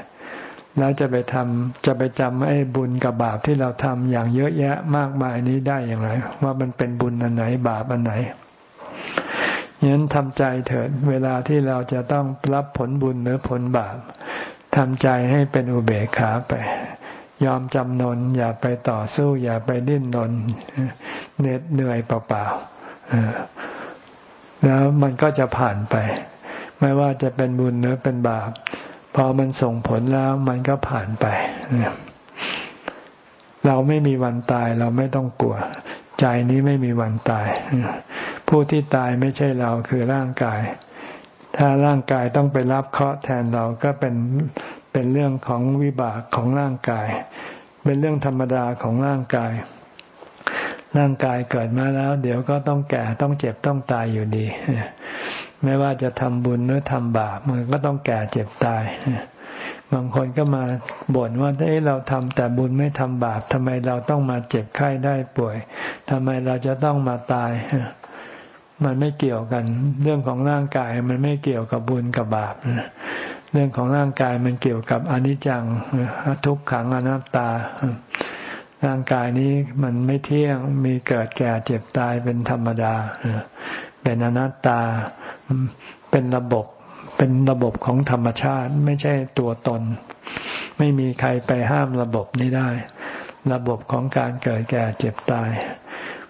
แล้วจะไปทำจะไปจำไอ้บุญกับบาปที่เราทำอย่างเยอะแยะมากมายนี้ได้อย่างไร ว่ามันเป็นบุญอันไหนบาปอันไหนยั้นทำใจเถิดเวลาที่เราจะต้องรับผลบุญหรือผลบาป ทำใจให้เป็นอุเบกขาไป ยอมจำนน อย่าไปต่อสู้ อย่าไปดิ้นรนเหน็ดเหนื่อยเปล่าๆแล้วมันก็จะผ่านไป ไม่ว่าจะเป็นบุญหรือเป็นบาป พอมันส่งผลแล้วมันก็ผ่านไปเราไม่มีวันตายเราไม่ต้องกลัว ใจนี้ไม่มีวันตาย ผู้ที่ตายไม่ใช่เราคือร่างกาย ถ้าร่างกายต้องไปรับเคราะห์แทนเราก็เป็นเป็นเรื่องของวิบากของร่างกาย เป็นเรื่องธรรมดาของร่างกาย ร่างกายเกิดมาแล้ว เดี๋ยวก็ต้องแก่ต้องเจ็บต้องตายอยู่ดี ไม่ว่าจะทำบุญหรือทำบาปมันก็ต้องแก่เจ็บตายบางคนก็มาบ่นว่าเอ้เราทำแต่บุญไม่ทำบาปทำไมเราต้องมาเจ็บไข้ได้ป่วยทำไมเราจะต้องมาตาย มันไม่เกี่ยวกัน เรื่องของร่างกายมันไม่เกี่ยวกับบุญกับบาปเรื่องของร่างกายมันเกี่ยวกับอนิจจังทุกขังอนัตตา ร่างกายนี้มันไม่เที่ยงมีเกิดแก่เจ็บตายเป็นธรรมดาเป็นอนัตตาเป็นระบบเป็นระบบของธรรมชาติ ไม่ใช่ตัวตน ไม่มีใครไปห้ามระบบนี้ได้ ระบบของการเกิดแก่เจ็บตาย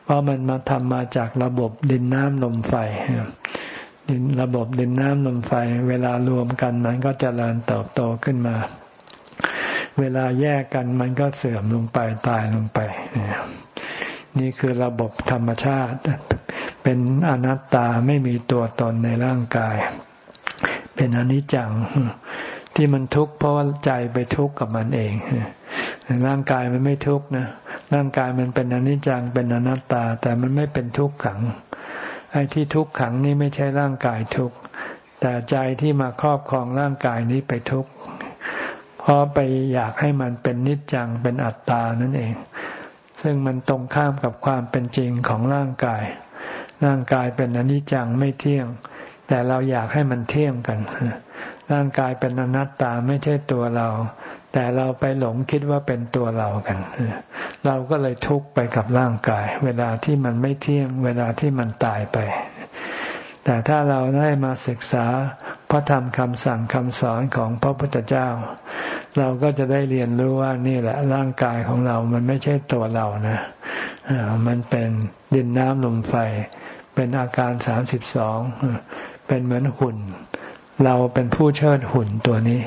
เพราะมันมาทำมาจากระบบดินน้ำลมไฟดินระบบดินน้ำลมไฟ เวลารวมกันมันก็จเจริญเติบโตขึ้นมา เวลาแยกกันมันก็เสื่อมลงไปตายลงไป นี่คือระบบธรรมชาติ เป็นอนัตตาไม่มีตัวตนในร่างกาย เป็นอนิจจังที่มันทุกข์เพราะว่าใจไปทุกข์กับมันเองร่างกายมันไม่ทุกข์นะ ร่างกายมันเป็นอนิจจังเป็นอนัตตา แต่มันไม่เป็นทุกขังไอ้ที่ทุกขังนี่ไม่ใช่ร่างกายทุกแต่ใจที่มาครอบครองร่างกายนี้ไปทุกเพราะไปอยากให้มันเป็นนิจจังเป็นอัตตานั่นเอง ซึ่งมันตรงข้ามกับความเป็นจริงของร่างกาย ร่างกายเป็นอนิจจังไม่เที่ยง แต่เราอยากให้มันเที่ยงกันร่างกายเป็นอนัตตาไม่ใช่ตัวเรา แต่เราไปหลงคิดว่าเป็นตัวเรากัน เราก็เลยทุกข์ไปกับร่างกาย เวลาที่มันไม่เที่ยง เวลาที่มันตายไป แต่ถ้าเราได้มาศึกษาพระธรรมคำสั่งคำสอนของพระพุทธเจ้า เราก็จะได้เรียนรู้ว่านี่แหละร่างกายของเรา มันไม่ใช่ตัวเรานะมันเป็นดินน้ำลมไฟ เป็นอาการสามสิบสอง เป็นเหมือนหุ่น เราเป็นผู้เชิดหุ่นตัวนี้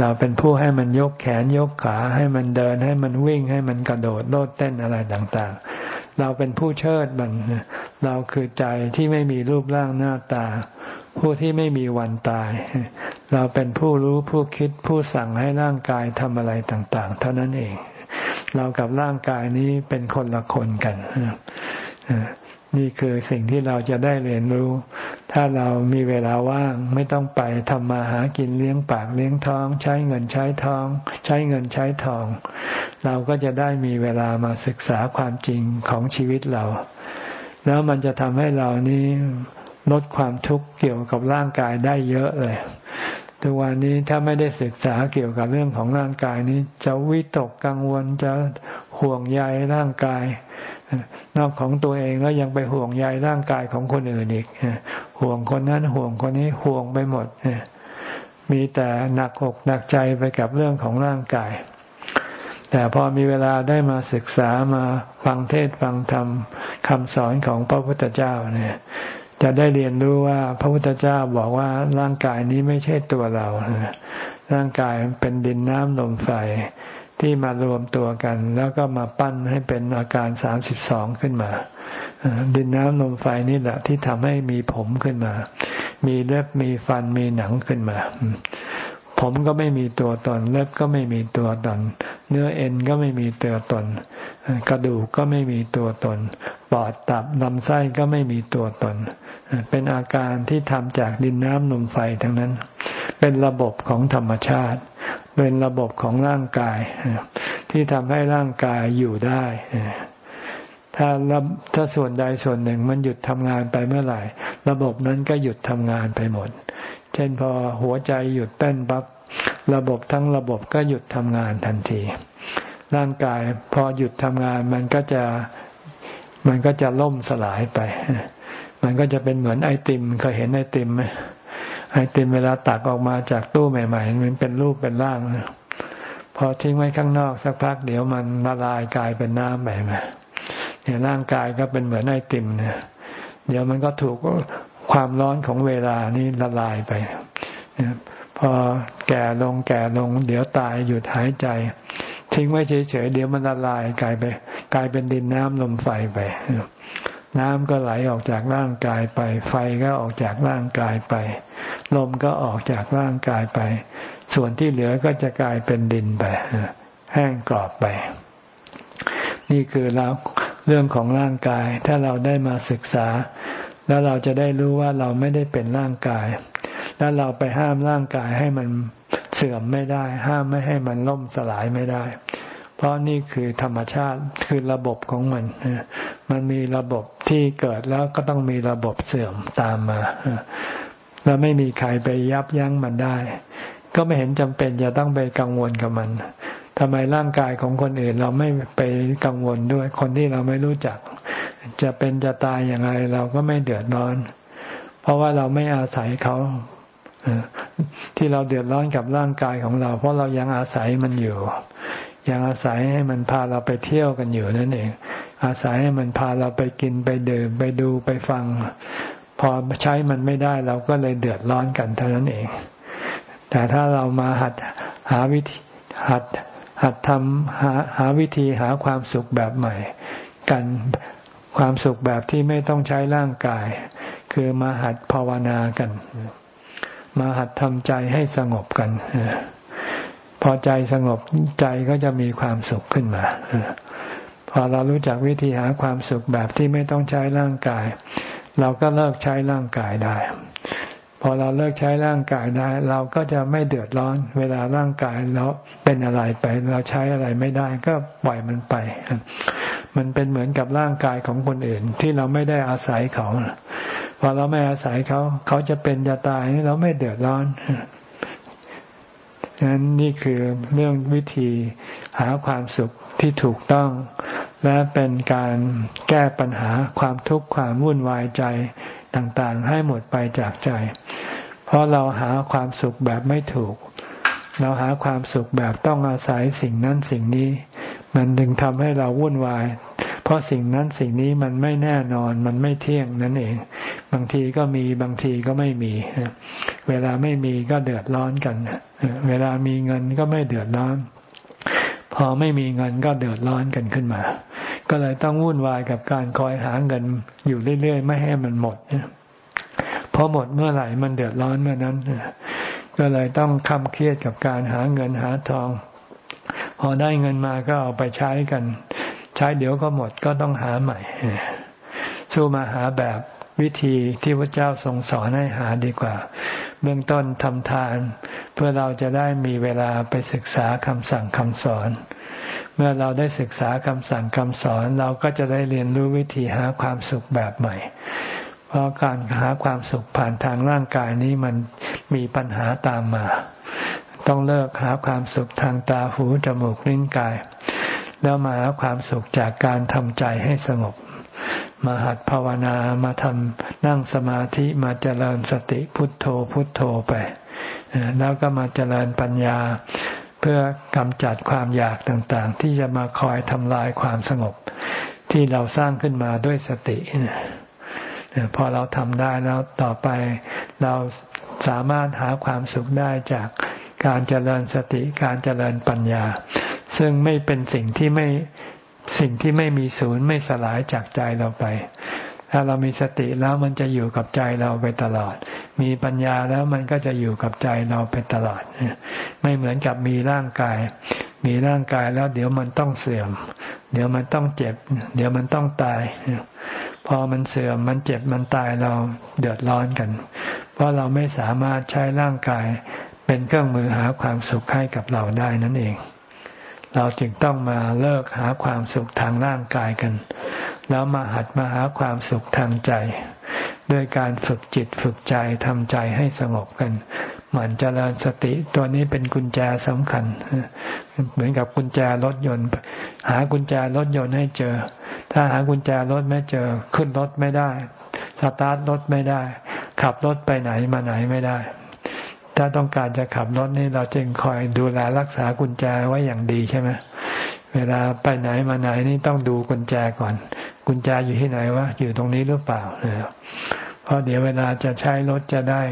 เราเป็นผู้ให้มันยกแขนยกขา ให้มันเดินให้มันวิ่งให้มันกระโดดโลดเต้นอะไรต่างๆ เราเป็นผู้เชิดมัน เราคือใจที่ไม่มีรูปร่างหน้าตา ผู้ที่ไม่มีวันตาย เราเป็นผู้รู้ผู้คิดผู้สั่งให้ร่างกายทำอะไรต่างๆ เท่านั้นเอง เรากับร่างกายนี้เป็นคนละคนกันนี่คือสิ่งที่เราจะได้เรียนรู้ ถ้าเรามีเวลาว่างไม่ต้องไปทำมาหากินเลี้ยงปากเลี้ยงท้อง ใช้เงินใช้ทอง ใช้เงินใช้ทอง เราก็จะได้มีเวลามาศึกษาความจริงของชีวิตเรา แล้วมันจะทำให้เรานี้ลดความทุกข์เกี่ยวกับร่างกายได้เยอะเลยทุกวันนี้ถ้าไม่ได้ศึกษาเกี่ยวกับเรื่องของร่างกายนี้ จะวิตกกังวลจะห่วงใยร่างกาย นอกของตัวเองแล้วยังไปห่วงใยร่างกายของคนอื่นอีกห่วงคนนั้นห่วงคนนี้ห่วงไปหมดมีแต่หนักอกหนักใจไปกับเรื่องของร่างกาย แต่พอมีเวลาได้มาศึกษามาฟังเทศฟังธรรมคำสอนของพระพุทธเจ้าเนี่ยจะได้เรียนรู้ว่าพระพุทธเจ้าบอกว่าร่างกายนี้ไม่ใช่ตัวเรา ร่างกายเป็นดินน้ำลมไฟ ที่มารวมตัวกัน แล้วก็มาปั้นให้เป็นอาการสามสิบสองขึ้นมา ดินน้ำลมไฟนี่แหละที่ทำให้มีผมขึ้นมา มีเล็บมีฟันมีหนังขึ้นมา ผมก็ไม่มีตัวตน เล็บก็ไม่มีตัวตน เนื้อเอ็นก็ไม่มีตัวตน กระดูกก็ไม่มีตัวตน ปอดตับลำไส้ก็ไม่มีตัวตน เป็นอาการที่ทำจากดินน้ำลมไฟทั้งนั้น เป็นระบบของธรรมชาติ เป็นระบบของร่างกาย ที่ทำให้ร่างกายอยู่ได้ ถ้าถ้าส่วนใดส่วนหนึ่งมันหยุดทำงานไปเมื่อไหร่ ระบบนั้นก็หยุดทำงานไปหมด เช่นพอหัวใจหยุดเต้นปั๊บระบบทั้งระบบก็หยุดทำงานทันที ร่างกายพอหยุดทำงานมันก็จะมันก็จะล่มสลายไป มันก็จะเป็นเหมือนไอติมเคยเห็นไอติมไหม ไอติมเวลาตักออกมาจากตู้ใหม่ ๆ มันเป็นรูปเป็นร่างพอทิ้งไว้ข้างนอกสักพักเดี๋ยวมันละลายกลายเป็นน้ำไปมเนี่ยร่างกายก็เป็นเหมือนไอติมเนี่ย เดี๋ยวมันก็ถูกความร้อนของเวลานี่ละลายไปพอแก่ลงแก่ลง เดี๋ยวตายหยุดหายใจ ทิ้งไว้เฉยๆเดี๋ยวมันละลายกลายไป กลายเป็นดินน้ำลมไฟไปน้ำก็ไหลออกจากร่างกายไป ไฟก็ออกจากร่างกายไป ลมก็ออกจากร่างกายไป ส่วนที่เหลือก็จะกลายเป็นดินไปแห้งกรอบไป นี่คือเราเรื่องของร่างกาย ถ้าเราได้มาศึกษา แล้วเราจะได้รู้ว่าเราไม่ได้เป็นร่างกาย แล้วเราไปห้ามร่างกายให้มันเสื่อมไม่ได้ ห้ามไม่ให้มันล่มสลายไม่ได้ เพราะนี่คือธรรมชาติคือระบบของมัน มันมีระบบที่เกิดแล้วก็ต้องมีระบบเสื่อมตามมา แล้วไม่มีใครไปยับยั้งมันได้ ก็ไม่เห็นจำเป็นจะต้องไปกังวลกับมันทำไมร่างกายของคนอื่นเราไม่ไปกังวลด้วย คนที่เราไม่รู้จัก จะเป็นจะตายอย่างไรเราก็ไม่เดือดร้อน เพราะว่าเราไม่อาศัยเขาที่เราเดือดร้อนกับร่างกายของเรา เพราะเรายังอาศัยมันอยู่ ยังอาศัยให้มันพาเราไปเที่ยวกันอยู่นั่นเองอาศัยให้มันพาเราไปกินไปดื่มไปดูไปฟัง พอใช้มันไม่ได้เราก็เลยเดือดร้อนกันเท่านั้นเอง แต่ถ้าเรามาหัดหาวิธีหัดหัดทำหาหาวิธีหาความสุขแบบใหม่ กันความสุขแบบที่ไม่ต้องใช้ร่างกาย คือมาหัดภาวนากัน มาหัดทำใจให้สงบกันพอใจสงบใจก็จะมีความสุขขึ้นมาพอเรารู้จักวิธีหาความสุขแบบที่ไม่ต้องใช้ร่างกาย เราก็เลิกใช้ร่างกายได้ พอเราเลิกใช้ร่างกายได้ เราก็จะไม่เดือดร้อน เวลาร่างกายเราเป็นอะไรไป เราใช้อะไรไม่ได้ ก็ปล่อยมันไป มันเป็นเหมือนกับร่างกายของคนอื่น ที่เราไม่ได้อาศัยเขาพอเราไม่อาศัยเขา เขาจะเป็นจะตายเราไม่เดือดร้อนนั้นนี่คือเรื่องวิธีหาความสุขที่ถูกต้อง และเป็นการแก้ปัญหาความทุกข์ความวุ่นวายใจต่างๆ ให้หมดไปจากใจ เพราะเราหาความสุขแบบไม่ถูก เราหาความสุขแบบต้องอาศัยสิ่งนั้นสิ่งนี้ มันดึงทำให้เราวุ่นวาย เพราะสิ่งนั้นสิ่งนี้มันไม่แน่นอนมันไม่เที่ยงนั่นเอง บางทีก็มีบางทีก็ไม่มี เวลาไม่มีก็เดือดร้อนกัน เวลามีเงินก็ไม่เดือดร้อน พอไม่มีเงินก็เดือดร้อนกันขึ้นมา ก็เลยต้องวุ่นวายกับการคอยหาเงินอยู่เรื่อยๆ ไม่ให้มันหมดพอหมดเมื่อไหร่มันเดือดร้อนเมื่อนั้นก็เลยต้องคำเครียดกับการหาเงินหาทอง พอได้เงินมาก็เอาไปใช้กัน ใช้เดี๋ยวก็หมดก็ต้องหาใหม่สู้มาหาแบบ วิธีที่พระเจ้าทรงสอนให้หาดีกว่า เบื้องต้นทำทาน เพื่อเราจะได้มีเวลาไปศึกษาคำสั่งคำสอน เมื่อเราได้ศึกษาคำสั่งคำสอน เราก็จะได้เรียนรู้วิธีหาความสุขแบบใหม่ เพราะการหาความสุขผ่านทางร่างกายนี้มันมีปัญหาตามมา ต้องเลิกหาความสุขทางตาหูจมูกลิ้นกาย แล้วมาหาความสุขจากการทำใจให้สงบ มาหัดภาวนามาทำนั่งสมาธิมาเจริญสติพุทโธพุทโธไป แล้วก็มาเจริญปัญญาเพื่อกำจัดความอยากต่างๆ ที่จะมาคอยทำลายความสงบ ที่เราสร้างขึ้นมาด้วยสติพอเราทำได้แล้วต่อไปเราสามารถหาความสุขได้จากการเจริญสติการเจริญปัญญา ซึ่งไม่เป็นสิ่งที่ไม่ สิ่งที่ไม่มีศูนย์ไม่สลายจากใจเราไป ถ้าเรามีสติแล้วมันจะอยู่กับใจเราไปตลอด มีปัญญาแล้วมันก็จะอยู่กับใจเราไปตลอด ไม่เหมือนกับมีร่างกาย มีร่างกายแล้วเดี๋ยวมันต้องเสื่อม เดี๋ยวมันต้องเจ็บ เดี๋ยวมันต้องตาย พอมันเสื่อมมันเจ็บมันตายเราเดือดร้อนกัน เพราะเราไม่สามารถใช้ร่างกายเป็นเครื่องมือหาความสุขให้กับเราได้นั่นเอง เราจึงต้องมาเลิกหาความสุขทางร่างกายกัน แล้วมาหัดมาหาความสุขทางใจ ด้วยการฝึกจิตฝึกใจทำใจให้สงบกันหมั่นเจริญสติตัวนี้เป็นกุญแจสำคัญ เหมือนกับกุญแจรถยนต์ หากุญแจรถยนต์ให้เจอ ถ้าหากุญแจรถไม่เจอ ขึ้นรถไม่ได้ สตาร์ทรถไม่ได้ ขับรถไปไหนมาไหนไม่ได้ ถ้าต้องการจะขับรถนี่เราจึงคอยดูแลรักษากุญแจไว้อย่างดีใช่ไหมเวลาไปไหนมาไหนนี่ต้องดูกุญแจก่อน กุญแจอยู่ที่ไหนวะอยู่ตรงนี้หรือเปล่าเพราะเดี๋ยวเวลาจะใช้รถจะได้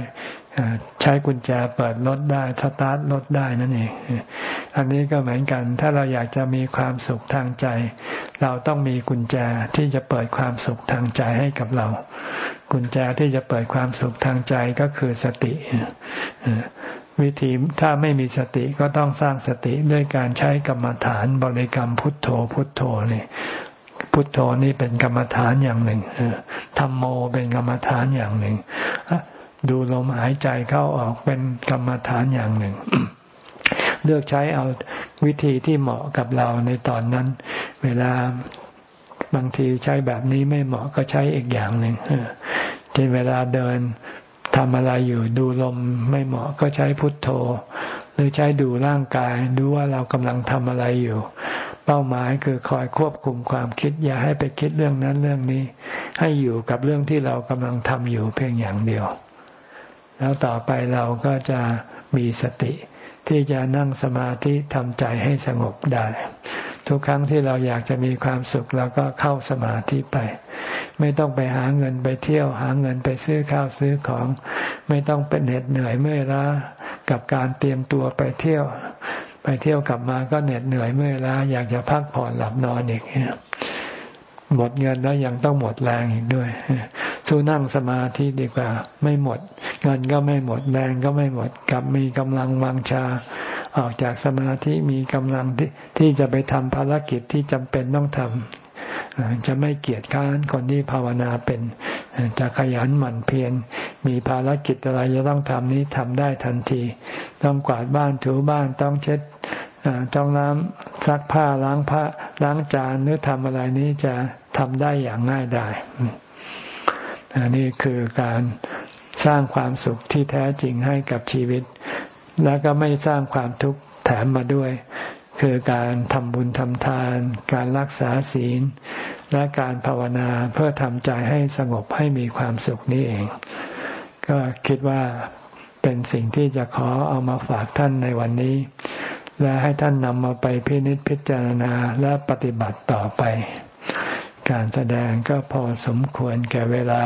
ใช้กุญแจเปิดรถได้สตาร์ทรถได้นั่นเอง อันนี้ก็เหมือนกัน ถ้าเราอยากจะมีความสุขทางใจ เราต้องมีกุญแจที่จะเปิดความสุขทางใจให้กับเรา กุญแจที่จะเปิดความสุขทางใจก็คือสติ วิธีถ้าไม่มีสติก็ต้องสร้างสติด้วยการใช้กรรมฐานบริกรรมพุทโธพุทโธนี่พุทโธนี่เป็นกรรมฐานอย่างหนึ่งธรรมโมเป็นกรรมฐานอย่างหนึ่ง ดูลมหายใจเข้าออกเป็นกรรมฐานอย่างหนึ่ง เลือกใช้เอาวิธีที่เหมาะกับเราในตอนนั้น เวลา บางทีใช้แบบนี้ไม่เหมาะก็ใช้อีกอย่างหนึ่งเช่เวลาเดินทำอะไรอยู่ดูลมไม่เหมาะก็ใช้พุทโธ หรือใช้ดูร่างกายดูว่าเรากำลังทำอะไรอยู่ เป้าหมายคือคอยควบคุมความคิด อย่าให้ไปคิดเรื่องนั้นเรื่องนี้ ให้อยู่กับเรื่องที่เรากำลังทำอยู่เพียงอย่างเดียว แล้วต่อไปเราก็จะมีสติ ที่จะนั่งสมาธิทำใจให้สงบได้ ทุกครั้งที่เราอยากจะมีความสุขเราก็เข้าสมาธิไป ไม่ต้องไปหาเงินไปเที่ยวหาเงินไปซื้อข้าวซื้อของ ไม่ต้องเป็นเหน็ดเหนื่อยเมื่อยล้ากับการเตรียมตัวไปเที่ยว ไปเที่ยวกลับมาก็เหน็ดเหนื่อยเมื่อยล้าอยากจะพักผ่อนหลับนอนอีกหมดเงินแล้วยังต้องหมดแรงอีกด้วยสู้นั่งสมาธิดีกว่า ไม่หมด เงินก็ไม่หมดแรงก็ไม่หมด กับมีกำลังวังชา ออกจากสมาธิมีกำลังที่ที่จะไปทำภารกิจที่จำเป็นต้องทำจะไม่เกียจค้านคนที่ภาวนาเป็น จะขยันหมั่นเพียรมีภารกิจอะไรจะต้องทำนี้ทำได้ทันที ต้องกวาดบ้านถูบ้านต้องเช็ดต้องน้ำซักผ้าล้างผ้าล้างจานหรือทำอะไรนี้จะทำได้อย่างง่ายไดายนี่คือการสร้างความสุขที่แท้จริงให้กับชีวิต แล้วก็ไม่สร้างความทุกข์แถมมาด้วย คือการทำบุญทำทาน การรักษาศีล และการภาวนาเพื่อทำใจให้สงบให้มีความสุขนี้เอง ก็คิดว่าเป็นสิ่งที่จะขอเอามาฝากท่านในวันนี้ และให้ท่านนำมาไปพินิจพิจารณาและปฏิบัติต่อไป การแสดงก็พอสมควรแก่เวลา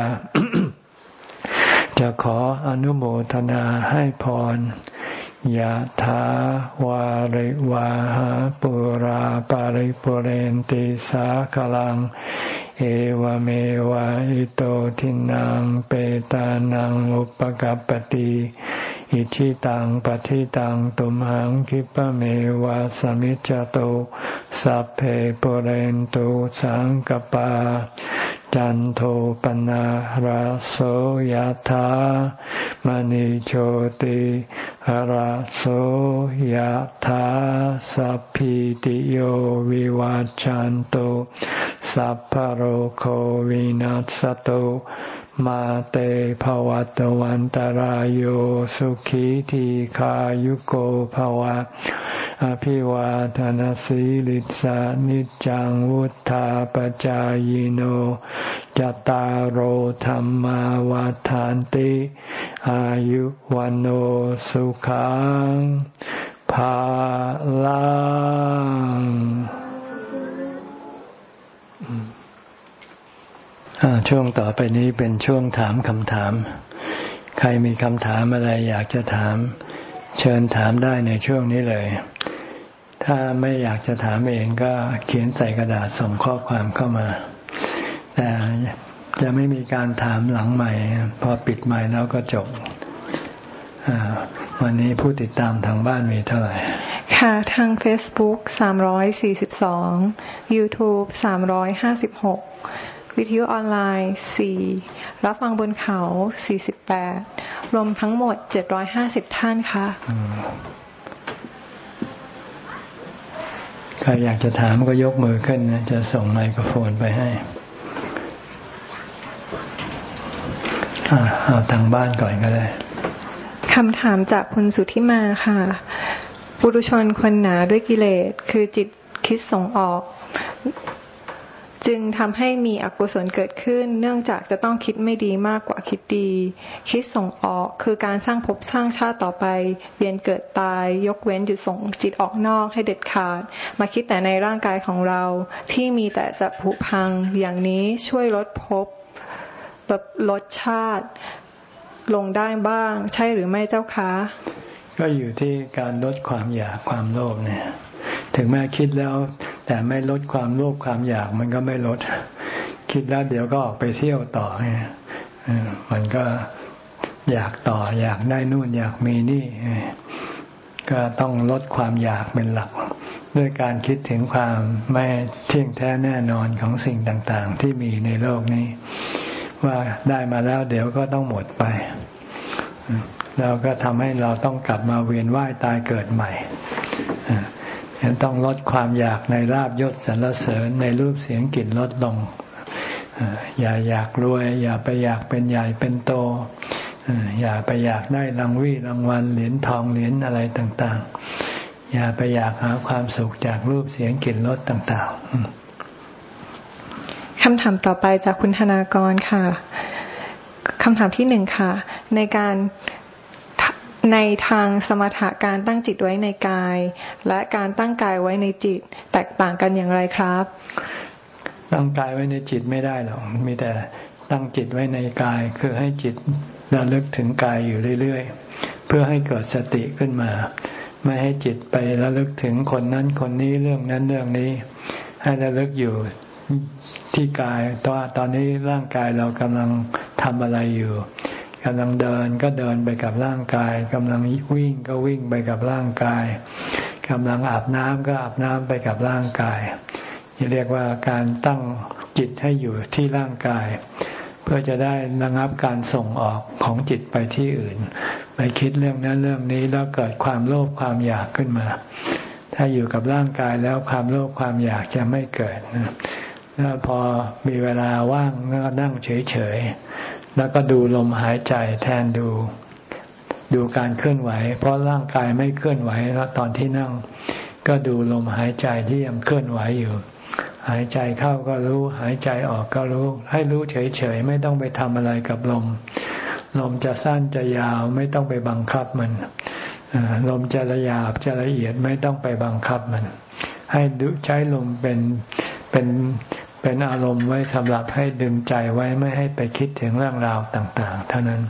จะขออนุโมทนาให้พร ยะถาวาริวาหาปุราปาริปุเรนติสากลัง เอวเมวะอิโตทินังเปตานังอุปกัปติ อิชิตังปฏิตังตุมหังคิปะเมวะสมิจจตุสัพเพปเรนตุสังกปา จันโทปนะราโสยธามณิโชติราโสยธาสัพพิติโยวิวาจันโตสัพพโรโควินัสตุ มาเตภวัตวันตารโยสุขีทีขายุโกภวะ อภิวาทานสีลิสานิจังวุธาปจายโนจตารโหธรรมาวาทานติ อายุวันโอสุขังภาลัง ช่วงต่อไปนี้เป็นช่วงถามคำถาม ใครมีคำถามอะไรอยากจะถาม เชิญถามได้ในช่วงนี้เลย ถ้าไม่อยากจะถามเองก็เขียนใส่กระดาษส่งข้อความเข้ามา แต่จะไม่มีการถามหลังใหม่พอปิดใหม่แล้วก็จบ วันนี้ผู้ติดตามทางบ้านมีเท่าไหร่ค่ะทาง Facebook 342 YouTube 356 วิทยุออนไลน์ 4 รับฟังบนเขา 48 รวมทั้งหมด 750 ท่านค่ะใครอยากจะถามก็ยกมือขึ้นนะ จะส่งไมโครโฟนไปให้เอาทางบ้านก่อนก็ได้คำถามจากคุณสุธิมาค่ะ ปุถุชนคนหนาด้วยกิเลส คือจิตคิดส่งออก จึงทำให้มีอกุศลเกิดขึ้น เนื่องจากจะต้องคิดไม่ดีมากกว่าคิดดี คิดส่งออกคือการสร้างภพสร้างชาติต่อไปเวียนเกิดตาย ยกเว้นหยุดส่งจิตออกนอกให้เด็ดขาด มาคิดแต่ในร่างกายของเราที่มีแต่จะผุพังอย่างนี้ช่วยลดภพลดชาติ ลงได้บ้าง ใช่หรือไม่เจ้าคะก็อยู่ที่การลดความอยากความโลภเนี่ย ถึงแม้คิดแล้ว แต่ไม่ลดความโลภความอยากมันก็ไม่ลด คิดแล้วเดี๋ยวก็ออกไปเที่ยวต่อเนี่ยมันก็อยากต่ออยากได้นู่นอยากมีนี่ ก็ต้องลดความอยากเป็นหลัก ด้วยการคิดถึงความไม่เที่ยงแท้แน่นอนของสิ่งต่างๆ ที่มีในโลกนี้ ว่าได้มาแล้วเดี๋ยวก็ต้องหมดไปเราก็ทำให้เราต้องกลับมาเวียนว่ายตายเกิดใหม่ ต้องลดความอยากในลาบยศสรรเสริญในรูปเสียงกลิ่นลดลง อย่าอยากรวย อย่าไปอยากเป็นใหญ่เป็นโต อย่าไปอยากได้รางวีรางวัลเหรียญทองเหรียญอะไรต่าง ๆ อย่าไปอยากหาความสุขจากรูปเสียงกลิ่นรสต่าง ๆคำถามต่อไปจากคุณธนากรค่ะคำถามที่หนึ่งค่ะ ในการ ในทางสมถะการตั้งจิตไว้ในกาย และการตั้งกายไว้ในจิตแตกต่างกันอย่างไรครับ ตั้งกายไว้ในจิตไม่ได้หรอกมีแต่ตั้งจิตไว้ในกาย คือให้จิตระลึกถึงกายอยู่เรื่อยๆ เพื่อให้เกิดสติขึ้นมา ไม่ให้จิตไประลึกถึงคนนั้นคนนี้เรื่องนั้นเรื่องนี้ ให้ระลึกอยู่ที่กายตอนตอนนี้ร่างกายเรากำลังทำอะไรอยู่ กำลังเดินก็เดินไปกับร่างกายกำลังวิ่งก็วิ่งไปกับร่างกายกำลังอาบน้ำก็อาบน้ำไปกับร่างกายนี่เรียกว่าการตั้งจิตให้อยู่ที่ร่างกาย เพื่อจะได้ระงับการส่งออกของจิตไปที่อื่น ไปคิดเรื่องนั้นเรื่องนี้แล้วเกิดความโลภความอยากขึ้นมา ถ้าอยู่กับร่างกายแล้วความโลภความอยากจะไม่เกิดแล้วพอมีเวลาว่างก็นั่งเฉย แล้วก็ดูลมหายใจแทนดู ดูการเคลื่อนไหว เพราะร่างกายไม่เคลื่อนไหวแล้วตอนที่นั่ง ก็ดูลมหายใจที่ยังเคลื่อนไหวอยู่ หายใจเข้าก็รู้ หายใจออกก็รู้ ให้รู้เฉยๆไม่ต้องไปทำอะไรกับลม ลมจะสั้นจะยาวไม่ต้องไปบังคับมันลมจะละยาบจะละเอียดไม่ต้องไปบังคับมัน ให้ใช้ลมเป็นเป็น เป็นอารมณ์ไว้สำหรับให้ดึงใจไว้ไม่ให้ไปคิดถึงเรื่องราวต่างๆ เท่านั้น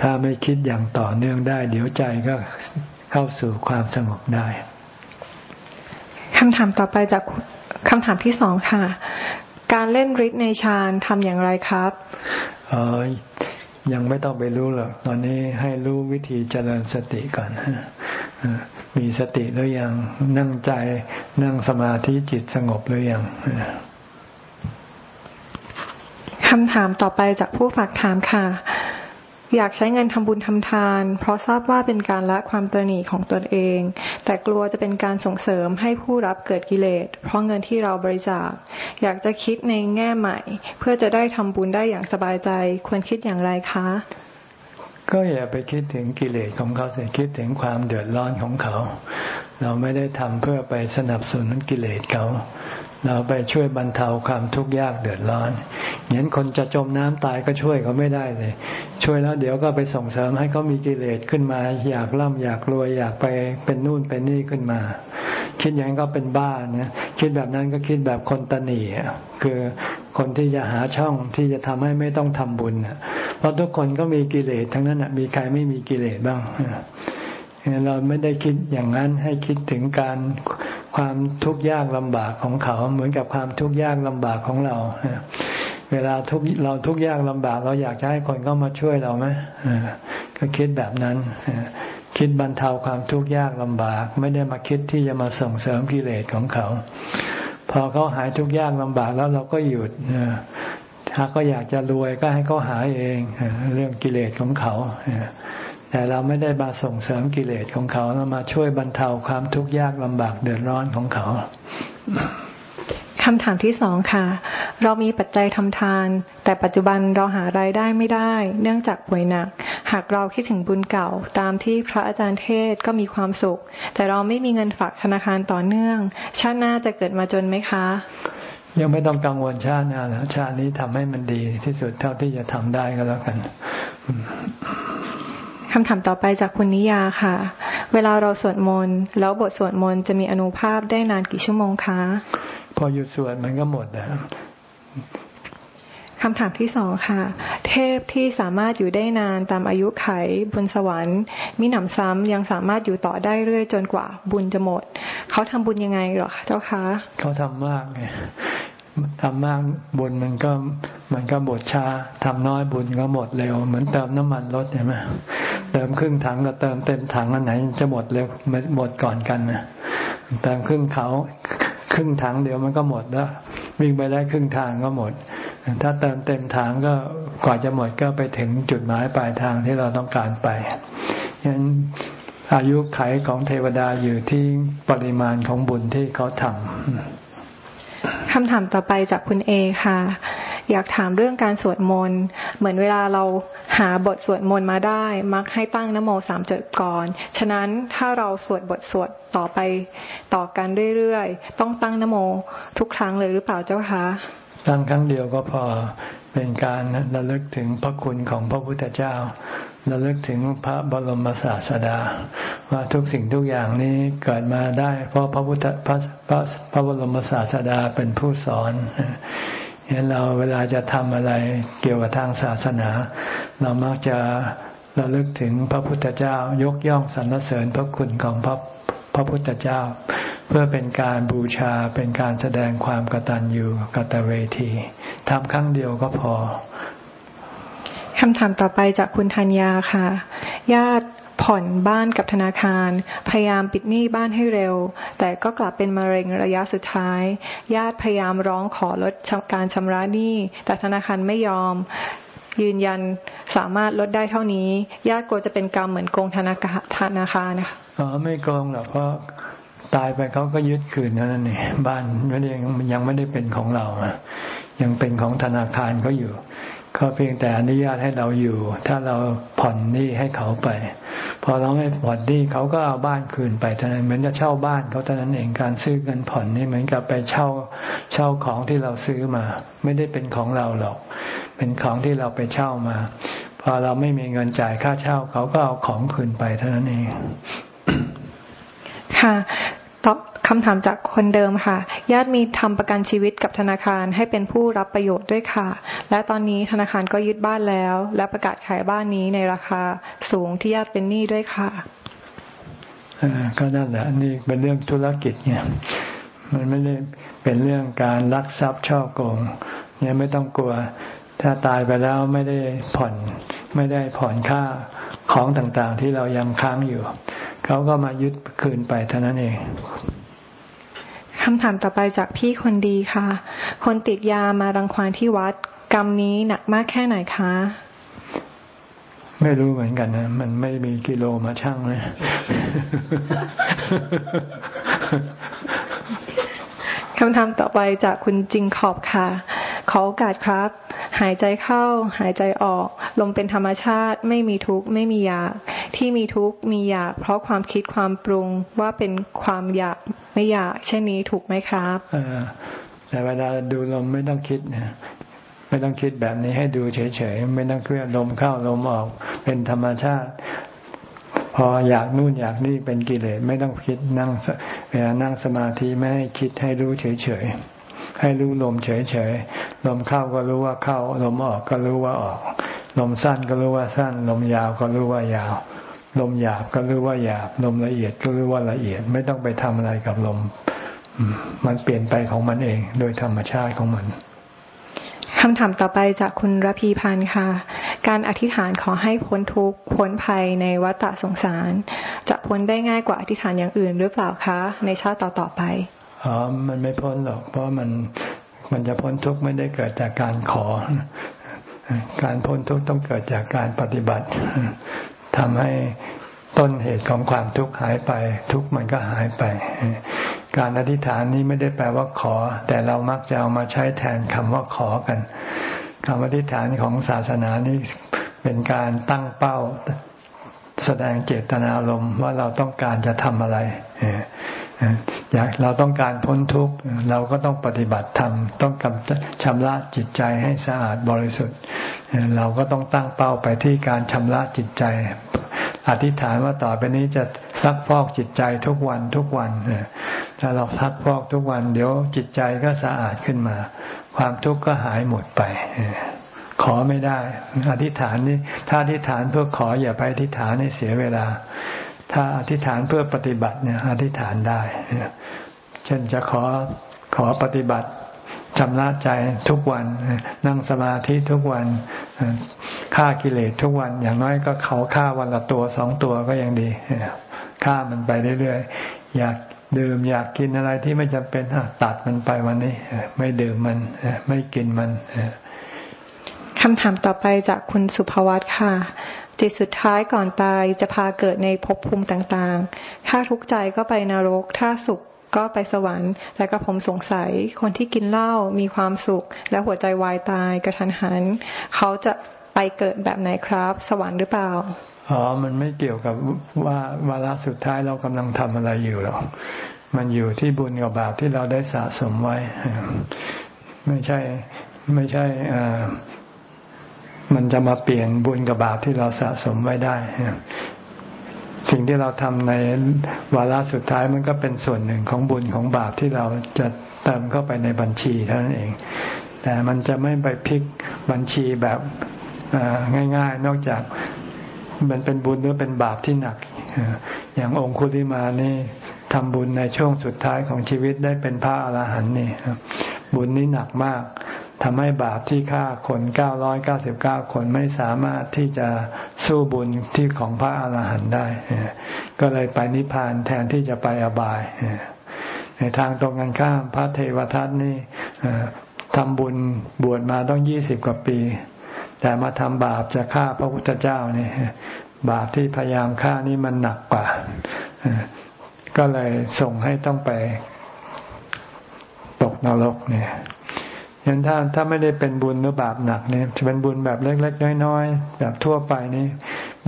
ถ้าไม่คิดอย่างต่อเนื่องได้ เดี๋ยวใจก็เข้าสู่ความสงบได้คำถามต่อไปจากคำถามที่สองค่ะ การเล่นฤทธิ์ในฌานทำอย่างไรครับเออยังไม่ต้องไปรู้หรอกตอนนี้ให้รู้วิธีเจริญสติก่อน มีสติหรือยังนั่งใจนั่งสมาธิจิตสงบหรือยังคำถามต่อไปจากผู้ฝากถามค่ะ อยากใช้เงินทำบุญทำทาน เพราะทราบว่าเป็นการละความตรณีของตนเอง แต่กลัวจะเป็นการส่งเสริมให้ผู้รับเกิดกิเลส เพราะเงินที่เราบริจาค อยากจะคิดในแง่ใหม่ เพื่อจะได้ทำบุญได้อย่างสบายใจ ควรคิดอย่างไรคะ ก็อย่าไปคิดถึงกิเลสของเขาสิคิดถึงความเดือดร้อนของเขา เราไม่ได้ทำเพื่อไปสนับสนุนกิเลสเขา เราไปช่วยบรรเทาความทุกข์ยากเดือดร้อนเห็นคนจะจมน้ำตายก็ช่วยเขาไม่ได้เลย ช่วยแล้วเดี๋ยวก็ไปส่งเสริมให้เขามีกิเลสขึ้นมา อยากร่ำอยากรวยอยากไปเป็นนู่นเป็นนี่ขึ้นมา คิดอย่างนั้นก็เป็นบ้านะคิดแบบนั้นก็คิดแบบคนตนีคือคนที่จะหาช่องที่จะทำให้ไม่ต้องทำบุญเพราะทุกคนก็มีกิเลสทั้งนั้นมีใครไม่มีกิเลสบ้าง เราไม่ได้คิดอย่างนั้นให้คิดถึงการความทุกข์ยากลำบากของเขา เหมือนกับความทุกข์ยากลำบากของเราเวลาทุกเราทุกข์ยากลำบาก เราอยากจะให้คนเข้ามาช่วยเราไหมก็คิดแบบนั้น คิดบรรเทาความทุกข์ยากลำบาก ไม่ได้มาคิดที่จะมาส่งเสริมกิเลสของเขา พอเขาหายทุกข์ยากลำบากแล้วเราก็หยุดถ้าเขาอยากจะรวยก็ให้เขาหาเองเรื่องกิเลสของเขา แต่เราไม่ได้มาส่งเสริมกิเลสของเขาเรามาช่วยบรรเทาความทุกข์ยากลำบากเดือดร้อนของเขาคำถามที่สองค่ะ เรามีปัจจัยทำทาน แต่ปัจจุบันเราหารายได้ไม่ได้ เนื่องจากป่วยหนัก หากเราคิดถึงบุญเก่า ตามที่พระอาจารย์เทศก็มีความสุข แต่เราไม่มีเงินฝากธนาคารต่อเนื่อง ชาติหน้าจะเกิดมาจนไหมคะ ยังไม่ต้องกังวลชาติหน้าแล้วชาตินี้ทำให้มันดีที่สุดเท่าที่จะทำได้ก็แล้วกัน คำถามต่อไปจากคุณนิยาค่ะ เวลาเราสวดมนต์แล้วบทสวดมนต์จะมีอนุภาพได้นานกี่ชั่วโมงคะ พอหยุดสวดมันก็หมดนะคำถามที่สองค่ะ เทพที่สามารถอยู่ได้นานตามอายุไขบนสวรรค์มิหนำซ้ำยังสามารถอยู่ต่อได้เรื่อยจนกว่าบุญจะหมด เขาทำบุญยังไงหรอเจ้าคะ เขาทำมากไง ทำมากบุญมันก็มันก็หมดช้าทำน้อยบุญก็หมดเร็ว เหมือนเติมน้ำมันรถใช่ไหมเติมครึ่งถังกับเติมเต็มถังอันไหน จะหมดเร็วหมดก่อนกันนะเติมครึ่งเขาครึ่งถังเดียวมันก็หมดแล้ว วิ่งไปได้ครึ่งทางก็หมด ถ้าเติมเต็มถังก็กว่าจะหมดก็ไปถึงจุดหมายปลายทางที่เราต้องการไปฉะนั้นอายุไขของเทวดาอยู่ที่ปริมาณของบุญที่เขาทำ คำถามต่อไปจากคุณเอค่ะ อยากถามเรื่องการสวดมนต์เหมือนเวลาเราหาบทสวดมนต์มาได้ มักให้ตั้งนโมสามจดก่อน ฉะนั้นถ้าเราสวดบทสวดต่อไปต่อกันเรื่อยๆ ต้องตั้งนโมทุกครั้งเลยหรือเปล่าเจ้าคะตั้งครั้งเดียวก็พอเป็นการระลึกถึงพระคุณของพระพุทธเจ้า ระลึกถึงพระบรมศาสดา ว่าทุกสิ่งทุกอย่างนี้เกิดมาได้ เพราะพระพุทธพระพระพระบรมศาสดาเป็นผู้สอนเห็นเราเวลาจะทำอะไรเกี่ยวกับทางศาสนา เรามักจะระลึกถึงพระพุทธเจ้ายกย่องสรรเสริญพระคุณของพระพระพุทธเจ้า เพื่อเป็นการบูชาเป็นการแสดงความกตัญญูกตเวทีทำครั้งเดียวก็พอ คำถามต่อไปจากคุณธัญญาค่ะ ญาติผ่อนบ้านกับธนาคาร พยายามปิดหนี้บ้านให้เร็ว แต่ก็กลับเป็นมะเร็งระยะสุดท้าย ญาติพยายามร้องขอลดการชำระหนี้ แต่ธนาคารไม่ยอม ยืนยันสามารถลดได้เท่านี้ ญาติกลัวจะเป็นกรรมเหมือนโกงธนาคารธนาคารนะคะอ๋อไม่โกงหรอกเพราะตายไปเขาก็ยึดคืนนั่นเองบ้านไม่ได้ยังไม่ได้เป็นของเรายังเป็นของธนาคารเขาอยู่ เขาเพียงแต่อนุญาตให้เราอยู่ ถ้าเราผ่อนหนี้ให้เขาไป พอเราไม่ผ่อนหนี้เขาก็เอาบ้านคืนไปเท่านั้นเหมือนจะเช่าบ้านเขาเท่านั้นเองการซื้อเงินผ่อนนี่เหมือนกับไปเช่าเช่าของที่เราซื้อมา ไม่ได้เป็นของเราหรอก เป็นของที่เราไปเช่ามา พอเราไม่มีเงินจ่ายค่าเช่าเขาก็เอาของคืนไปเท่านั้นเองค่ะ คำถามจากคนเดิมค่ะ ญาติมีทำประกันชีวิตกับธนาคารให้เป็นผู้รับประโยชน์ด้วยค่ะ และตอนนี้ธนาคารก็ยึดบ้านแล้ว และประกาศขายบ้านนี้ในราคาสูงที่ญาติเป็นหนี้ด้วยค่ะก็นั่นแหละนี่เป็นเรื่องธุรกิจเนี่ยมันไม่ได้เป็นเรื่องการลักทรัพย์ช่อโกงเนี่ยไม่ต้องกลัว ถ้าตายไปแล้วไม่ได้ผ่อนไม่ได้ผ่อนค่าของต่างๆ ที่เรายังค้างอยู่ เขาก็มายึดคืนไปเท่านั้นเอง คำถามต่อไปจากพี่คนดีค่ะ คนติดยามารังควานที่วัด กรรมนี้หนักมากแค่ไหนคะ ไม่รู้เหมือนกันนะ มันไม่มีกิโลมาชั่งเลยคำถามต่อไปจากคุณจริงขอบค่ะ ขอโอกาสครับ หายใจเข้า หายใจออก ลมเป็นธรรมชาติ ไม่มีทุกข์ ไม่มีอยาก ที่มีทุกข์ มีอยาก เพราะความคิดความปรุงว่าเป็นความอยาก ไม่อยาก เช่นนี้ถูกไหมครับแต่เวลาดูลมไม่ต้องคิดนะไม่ต้องคิดแบบนี้ให้ดูเฉยๆ ไม่ต้องเคลื่อนลมเข้าลมออก เป็นธรรมชาติ พออยากนู่นอยากนี่เป็นกิเลสไม่ต้องคิดนั่งเวลานั่งสมาธิไม่ให้คิดให้รู้เฉยๆ ให้รู้ลมเฉยๆ ลมเข้าก็รู้ว่าเข้า ลมออกก็รู้ว่าออก ลมสั้นก็รู้ว่าสั้น ลมยาวก็รู้ว่ายาว ลมหยาบก็รู้ว่าหยาบ ลมละเอียดก็รู้ว่าละเอียด ไม่ต้องไปทำอะไรกับลม มันเปลี่ยนไปของมันเอง โดยธรรมชาติของมันคำถามต่อไปจากคุณระพีพันธ์ค่ะ การอธิษฐานขอให้พ้นทุกข์พ้นภัยในวัฏสงสาร จะพ้นได้ง่ายกว่าอธิษฐานอย่างอื่นหรือเปล่าคะ ในชาติต่อๆไป อ๋อมันไม่พ้นหรอก เพราะมันมันจะพ้นทุกข์ไม่ได้เกิดจากการขอ การพ้นทุกข์ต้องเกิดจากการปฏิบัติทำให้ต้นเหตุของความทุกข์หายไป ทุกข์มันก็หายไป การอธิษฐานนี้ไม่ได้แปลว่าขอ แต่เรามักจะเอามาใช้แทนคำว่าขอกันคำอธิษฐานของศาสนานี้เป็นการตั้งเป้าแสดงเจตนารมณ์ว่าเราต้องการจะทำอะไร อยากเราต้องการพ้นทุกข์เราก็ต้องปฏิบัติธรรมต้องกำชำระจิตใจให้สะอาดบริสุทธิ์ เราก็ต้องตั้งเป้าไปที่การชำระจิตใจ อธิษฐานว่าต่อไปนี้จะซักพอกจิตใจทุกวันทุกวันถ้าเราพักพอกทุกวัน เดี๋ยวจิตใจก็สะอาดขึ้นมา ความทุกข์ก็หายหมดไปขอไม่ได้ อธิษฐานนี่ถ้าอธิษฐานเพื่อขออย่าไปอธิษฐานให้เสียเวลา ถ้าอธิษฐานเพื่อปฏิบัติเนี่ยอธิษฐานได้ เช่นจะขอขอปฏิบัติชำระใจทุกวัน นั่งสมาธิทุกวันฆ่ากิเลสทุกวัน อย่างน้อยก็เขาฆ่าวันละตัวสองตัวก็ยังดีฆ่ามันไปเรื่อยๆอยากดื่มอยากกินอะไรที่ไม่จำเป็นตัดมันไปวันนี้ ไม่ดื่มมันไม่กินมันคำถามต่อไปจากคุณสุภวัตค่ะ จิตสุดท้ายก่อนตายจะพาเกิดในภพภูมิต่างๆ ถ้าทุกข์ใจก็ไปนรก ถ้าสุขก็ไปสวรรค์และก็ผมสงสัย คนที่กินเหล้ามีความสุข และหัวใจวายตายกระทันหัน เขาจะไปเกิดแบบไหนครับ สวรรค์หรือเปล่าอ๋อ มันไม่เกี่ยวกับว่าวาระสุดท้ายเรากำลังทำอะไรอยู่หรอก มันอยู่ที่บุญกับบาปที่เราได้สะสมไว้ ไม่ใช่ไม่ใช่อ่า มันจะมาเปลี่ยนบุญกับบาปที่เราสะสมไว้ได้ สิ่งที่เราทำในวาระสุดท้ายมันก็เป็นส่วนหนึ่งของบุญของบาปที่เราจะเติมเข้าไปในบัญชีเท่านั้นเอง แต่มันจะไม่ไปพลิกบัญชีแบบง่าย ๆ นอกจากมันเป็นบุญหรือเป็นบาปที่หนัก อย่างองคุลิมานี่ทำบุญในช่วงสุดท้ายของชีวิตได้เป็นพระอรหันต์นี่บุญนี้หนักมาก ทำให้บาปที่ฆ่าคนเก้าร้อยเก้าสิบเก้าคนไม่สามารถที่จะสู้บุญที่ของพระอรหันต์ได้ ก็เลยไปนิพพานแทนที่จะไปอบาย ในทางตรงกันข้ามพระเทวทัตนี่ทำบุญบวชมาต้องยี่สิบกว่าปี แต่มาทำบาปจะฆ่าพระพุทธเจ้านี่บาปที่พยายามฆ่านี่มันหนักกว่า ก็เลยส่งให้ต้องไปตกนรกเนี่ย ยันถ้าถ้าไม่ได้เป็นบุญหรือบาปหนักเนี่ยจะเป็นบุญแบบเล็กๆน้อยๆแบบทั่วไปนี่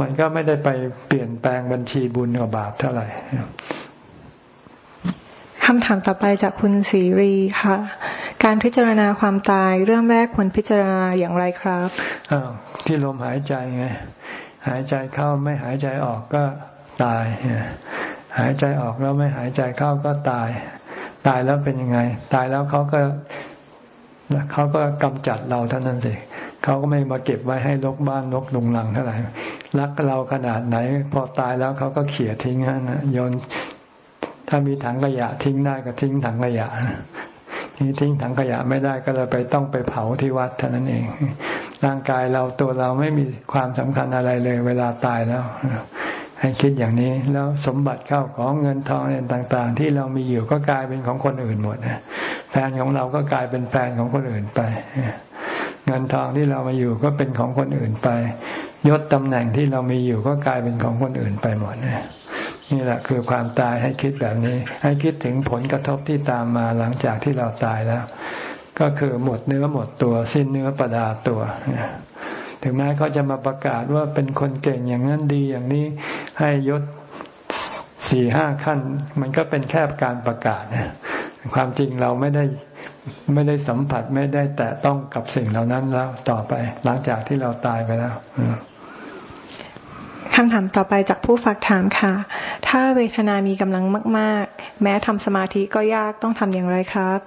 มันก็ไม่ได้ไปเปลี่ยนแปลงบัญชีบุญกับบาปเท่าไหร่คำถามต่อไปจากคุณศรีรีค่ะ การพิจารณาความตายเรื่องแรกควรพิจารณาอย่างไรครับอ้าวที่ลมหายใจไงหายใจเข้าไม่หายใจออกก็ตาย หายใจออกแล้วไม่หายใจเข้าก็ตาย ตายแล้วเป็นยังไง ตายแล้วเขาก็ เขาก็กำจัดเราเท่านั้นสิเขาก็ไม่มาเก็บไว้ให้ลกบ้านลกลุงหลังเท่าไหร่รักเราขนาดไหน พอตายแล้วเขาก็เขี่ยทิ้งนะโยนถ้ามีถังขยะทิ้งได้ก็ทิ้งถังขยะนี่ทิ้งถังขยะไม่ได้ก็เลยไปต้องไปเผาที่วัดเท่านั้นเอง ร่างกายเราตัวเราไม่มีความสำคัญอะไรเลย เวลาตายแล้ว ให้คิดอย่างนี้แล้วสมบัติเข้าของเงินทองอะไรต่าง ๆ ที่เรามีอยู่ก็กลายเป็นของคนอื่นหมดแฟนของเราก็กลายเป็นแฟนของคนอื่นไปเงินทองที่เรามาอยู่ก็เป็นของคนอื่นไป ยศตำแหน่งที่เรามีอยู่ก็กลายเป็นของคนอื่นไปหมดนี่แหละคือความตายให้คิดแบบนี้ ให้คิดถึงผลกระทบที่ตามมาหลังจากที่เราตายแล้ว ก็คือหมดเนื้อหมดตัวสิ้นเนื้อประดาตัว ถึงแม้เขาจะมาประกาศว่าเป็นคนเก่งอย่างนั้นดีอย่างนี้ให้ยศสี่ห้าขั้น มันก็เป็นแค่การประกาศนะความจริงเราไม่ได้ไม่ได้สัมผัสไม่ได้แตะต้องกับสิ่งเหล่านั้นแล้วต่อไป หลังจากที่เราตายไปแล้วคำถามต่อไปจากผู้ฝากถามค่ะ ถ้าเวทนามีกำลังมาก ๆ แม้ทำสมาธิก็ยากต้องทำอย่างไรครับ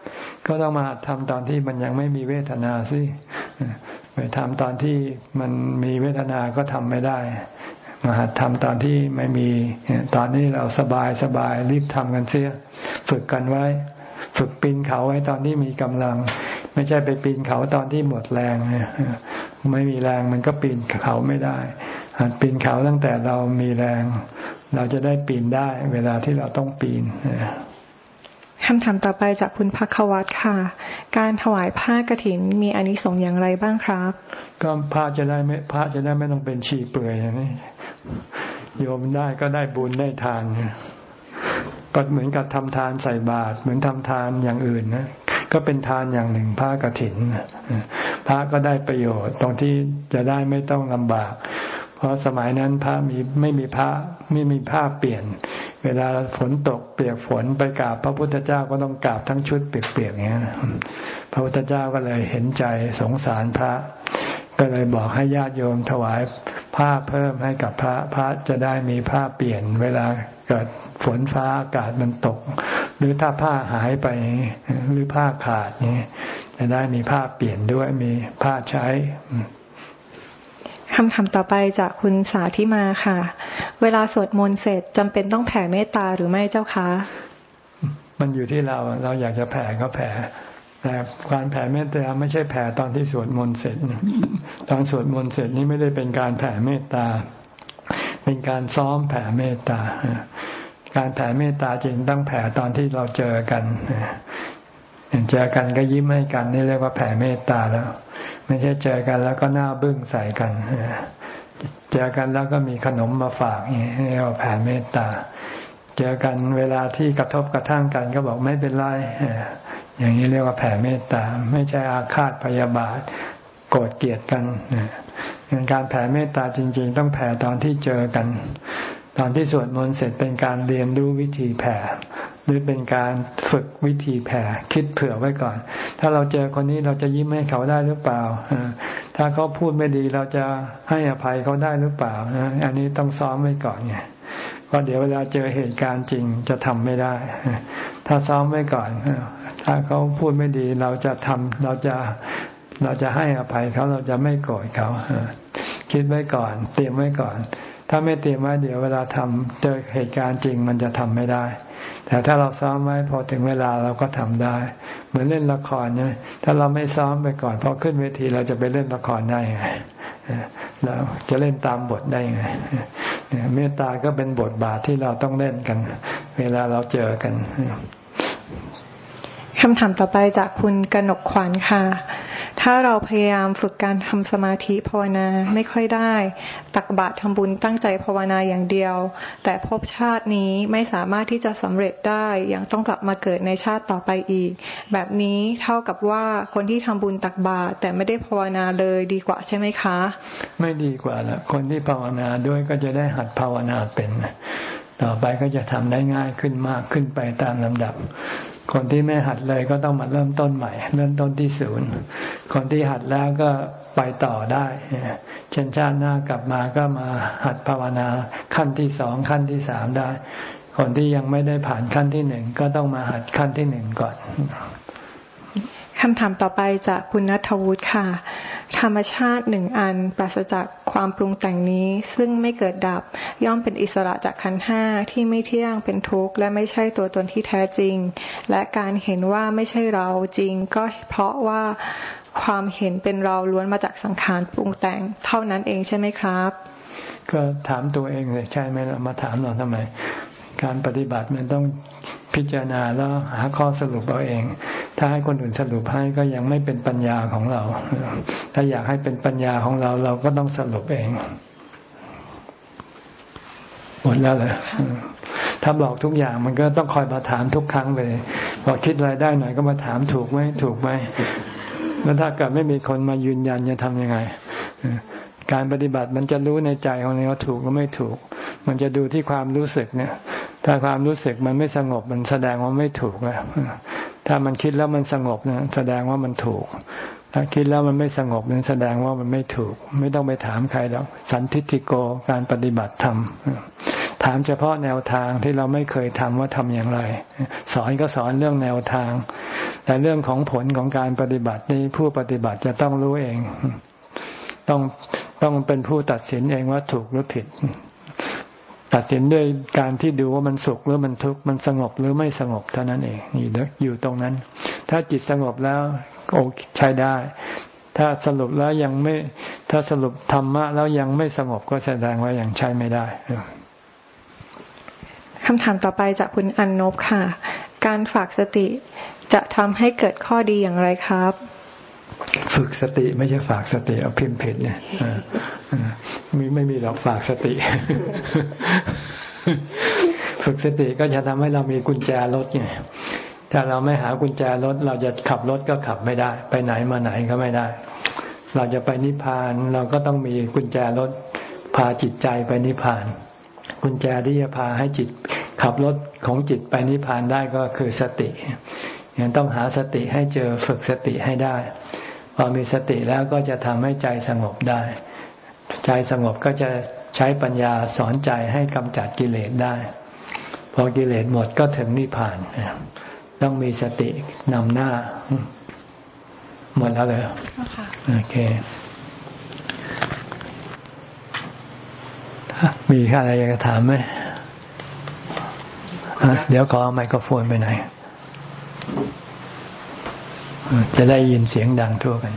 ก็ต้องมาทำตอนที่มันยังไม่มีเวทนาสิ ไปทำตอนที่มันมีเวทนาก็ทำไม่ได้มาหัดทำตอนที่ไม่มีตอนนี้เราสบายสบายรีบทำกันเสีย ฝึกกันไว้ ฝึกปีนเขาไว้ตอนที่มีกำลัง ไม่ใช่ไปปีนเขาตอนที่หมดแรงไม่มีแรงมันก็ปีนเขาไม่ได้หัดปีนเขาตั้งแต่เรามีแรง เราจะได้ปีนได้ เวลาที่เราต้องปีน คำถามต่อไปจากคุณพักวัตค่ะ การถวายผ้ากรถินมีอนิสงส์อย่างไรบ้างครับ ก็ผ้าจะได้ไม่ผ้าจะได้ไม่ต้องเป็นชีเปลือยอย่างนี้โยมได้ก็ได้บุญได้ทานก็เหมือนกับทำทานใส่บาตรเหมือนทำทานอย่างอื่นนะก็เป็นทานอย่างหนึ่งผ้ากรถินพระก็ได้ประโยชน์ตรงที่จะได้ไม่ต้องลำบาก ราะสมัยนั้นพระมีไม่มีพระไม่มีผ้าเปลี่ยน เวลาฝนตกเปียกฝนไปกราบพระพุทธเจ้าก็ต้องกราบทั้งชุดเปียกๆอย่างนี้พระพุทธเจ้าก็เลยเห็นใจสงสารพระ ก็เลยบอกให้ญาติโยมถวายผ้าเพิ่มให้กับพระพระจะได้มีผ้าเปลี่ยน เวลาเกิดฝนฟ้าอากาศมันตก หรือถ้าผ้าหายไปหรือผ้าขาดนี้จะได้มีผ้าเปลี่ยนด้วยมีผ้าใช้ คำถามต่อไปจากคุณสาธิมาค่ะ เวลาสวดมนต์เสร็จจำเป็นต้องแผ่เมตตาหรือไม่เจ้าคะ มันอยู่ที่เราเราอยากจะแผ่ก็แผ่ แต่การแผ่เมตตาไม่ใช่แผ่ตอนที่สวดมนต์เสร็จ ตอนสวดมนต์เสร็จนี่ไม่ได้เป็นการแผ่เมตตา เป็นการซ้อมแผ่เมตตา การแผ่เมตตาจริงต้องแผ่ตอนที่เราเจอกันเจอกันก็ยิ้มให้กันนี่เรียกว่าแผ่เมตตาแล้ว ไม่ใช่เจอกันแล้วก็หน้าบึ้งใส่กัน เจอกันแล้วก็มีขนมมาฝากนี่เรียกว่าแผ่เมตตา เจอกันเวลาที่กระทบกระทั่งกันก็บอกไม่เป็นไรอย่างนี้เรียกว่าแผ่เมตตา ไม่ใช่อาฆาตพยาบาท โกรธเกลียดกันการแผ่เมตตาจริง ๆ ต้องแผ่ตอนที่เจอกัน ตอนที่สวดมนต์เสร็จเป็นการเรียนรู้วิธีแผ่ หรือเป็นการฝึกวิธีแผ่คิดเผื่อไว้ก่อน ถ้าเราเจอคนนี้เราจะยิ้มให้เขาได้หรือเปล่าถ้าเขาพูดไม่ดีเราจะให้อภัยเขาได้หรือเปล่าอันนี้ต้องซ้อมไว้ก่อนไงเพราะเดี๋ยวเวลาเจอเหตุการณ์จริงจะทำไม่ได้ ถ้าซ้อมไว้ก่อน ถ้าเขาพูดไม่ดีเราจะทำเราจะเราจะให้อภัยเขาเราจะไม่โกรธเขาคิดไว้ก่อน เตรียมไว้ก่อน ถ้าไม่เตรียมไว้เดี๋ยวเวลาทำเจอเหตุการณ์จริงมันจะทำไม่ได้ แต่ถ้าเราซ้อมไว้พอถึงเวลาเราก็ทำได้ เหมือนเล่นละครเนี่ยถ้าเราไม่ซ้อมไปก่อนพอขึ้นเวทีเราจะไปเล่นละครได้ไงเราจะเล่นตามบทได้ไงเมตตาก็เป็นบทบาทที่เราต้องเล่นกัน เวลาเราเจอกันคำถามต่อไปจากคุณกนกขวัญค่ะ ถ้าเราพยายามฝึกการทำสมาธิภาวนาไม่ค่อยได้ ตักบาตรทำบุญตั้งใจภาวนาอย่างเดียว แต่ภพชาตินี้ไม่สามารถที่จะสำเร็จได้ยังต้องกลับมาเกิดในชาติต่อไปอีก แบบนี้เท่ากับว่าคนที่ทำบุญตักบาตรแต่ไม่ได้ภาวนาเลยดีกว่าใช่ไหมคะ ไม่ดีกว่าละคนที่ภาวนาด้วยก็จะได้หัดภาวนาเป็น ต่อไปก็จะทำได้ง่ายขึ้นมากขึ้นไปตามลำดับ คนที่ไม่หัดเลยก็ต้องมาเริ่มต้นใหม่ เริ่มต้นที่ศูนย์ คนที่หัดแล้วก็ไปต่อได้ เช่นชาติหน้ากลับมาก็มาหัดภาวนาขั้นที่สองขั้นที่สามได้ คนที่ยังไม่ได้ผ่านขั้นที่หนึ่งก็ต้องมาหัดขั้นที่หนึ่งก่อนคำถามต่อไปจากคุณนัทวุฒิค่ะ ธรรมชาติหนึ่งอันปราศจากความปรุงแต่งนี้ ซึ่งไม่เกิดดับ ย่อมเป็นอิสระจากขันห้าที่ไม่เที่ยงเป็นทุกข์และไม่ใช่ตัวตนที่แท้จริง และการเห็นว่าไม่ใช่เราจริง ก็เพราะว่าความเห็นเป็นเราล้วนมาจากสังขารปรุงแต่ง เท่านั้นเองใช่ไหมครับ ก็ถามตัวเองเลยใช่ไหมเรามาถามเราทำไม การปฏิบัติมันต้องพิจารณาแล้วหาข้อสรุปเอาเอง ถ้าให้คนอื่นสรุปให้ก็ยังไม่เป็นปัญญาของเรา ถ้าอยากให้เป็นปัญญาของเราเราก็ต้องสรุปเองหมดแล้วเลยถ้าบอกทุกอย่างมันก็ต้องคอยมาถามทุกครั้งเลยพอคิดอะไรได้หน่อยก็มาถามถูกไหมถูกไหมแล้วถ้าเกิดไม่มีคนมายืนยันจะทำยังไงการปฏิบัติมันจะรู้ในใจของเราว่าถูกหรือไม่ถูก มันจะดูที่ความรู้สึกเนี่ย ถ้าความรู้สึกมันไม่สงบมันแสดงว่าไม่ถูกแล้วถ้ามันคิดแล้วมันสงบนะแสดงว่ามันถูก ถ้าคิดแล้วมันไม่สงบนั้นแสดงว่ามันไม่ถูก ไม่ต้องไปถามใครแล้ว สันทิฏฐิโกการปฏิบัติธรรมถามเฉพาะแนวทางที่เราไม่เคยทำว่าทำอย่างไร สอนก็สอนเรื่องแนวทาง แต่เรื่องของผลของการปฏิบัตินี้ผู้ปฏิบัติจะต้องรู้เอง ต้องต้องเป็นผู้ตัดสินเองว่าถูกหรือผิด ตัดสินด้วยการที่ดูว่ามันสุขหรือมันทุกข์มันสงบหรือไม่สงบเท่านั้นเองอยู่อยู่ตรงนั้น ถ้าจิตสงบแล้วโอใช้ได้ ถ้าสรุปแล้วยังไม่ ถ้าสรุปธรรมะแล้วยังไม่สงบก็แสดงว่ายังใช้ไม่ได้คำถามต่อไปจากคุณอันนบค่ะ การฝากสติจะทำให้เกิดข้อดีอย่างไรครับ ฝึกสติไม่ใช่ฝากสติเอาพิมพ์ผิดเนี่ยมีไม่มีหรอกฝากสติ ฝึกสติก็จะทำให้เรามีกุญแจรถไงถ้าเราไม่หากุญแจรถ เราจะขับรถก็ขับไม่ได้ ไปไหนมาไหนก็ไม่ได้ เราจะไปนิพพานเราก็ต้องมีกุญแจรถ พาจิตใจไปนิพพาน กุญแจที่จะพาให้จิตขับรถของจิตไปนิพพานได้ก็คือสติยังต้องหาสติให้เจอฝึกสติให้ได้ พอมีสติแล้วก็จะทำให้ใจสงบได้ ใจสงบก็จะใช้ปัญญาสอนใจให้กำจัดกิเลสได้ พอกิเลสหมดก็ถึงนิพพาน ต้องมีสตินำหน้า หมดแล้วเลยโอเค มีอะไรอยากจะถามไหมเดี๋ยวขอไมโครโฟนไปไหน จะได้ยินเสียงดังทั่วกัน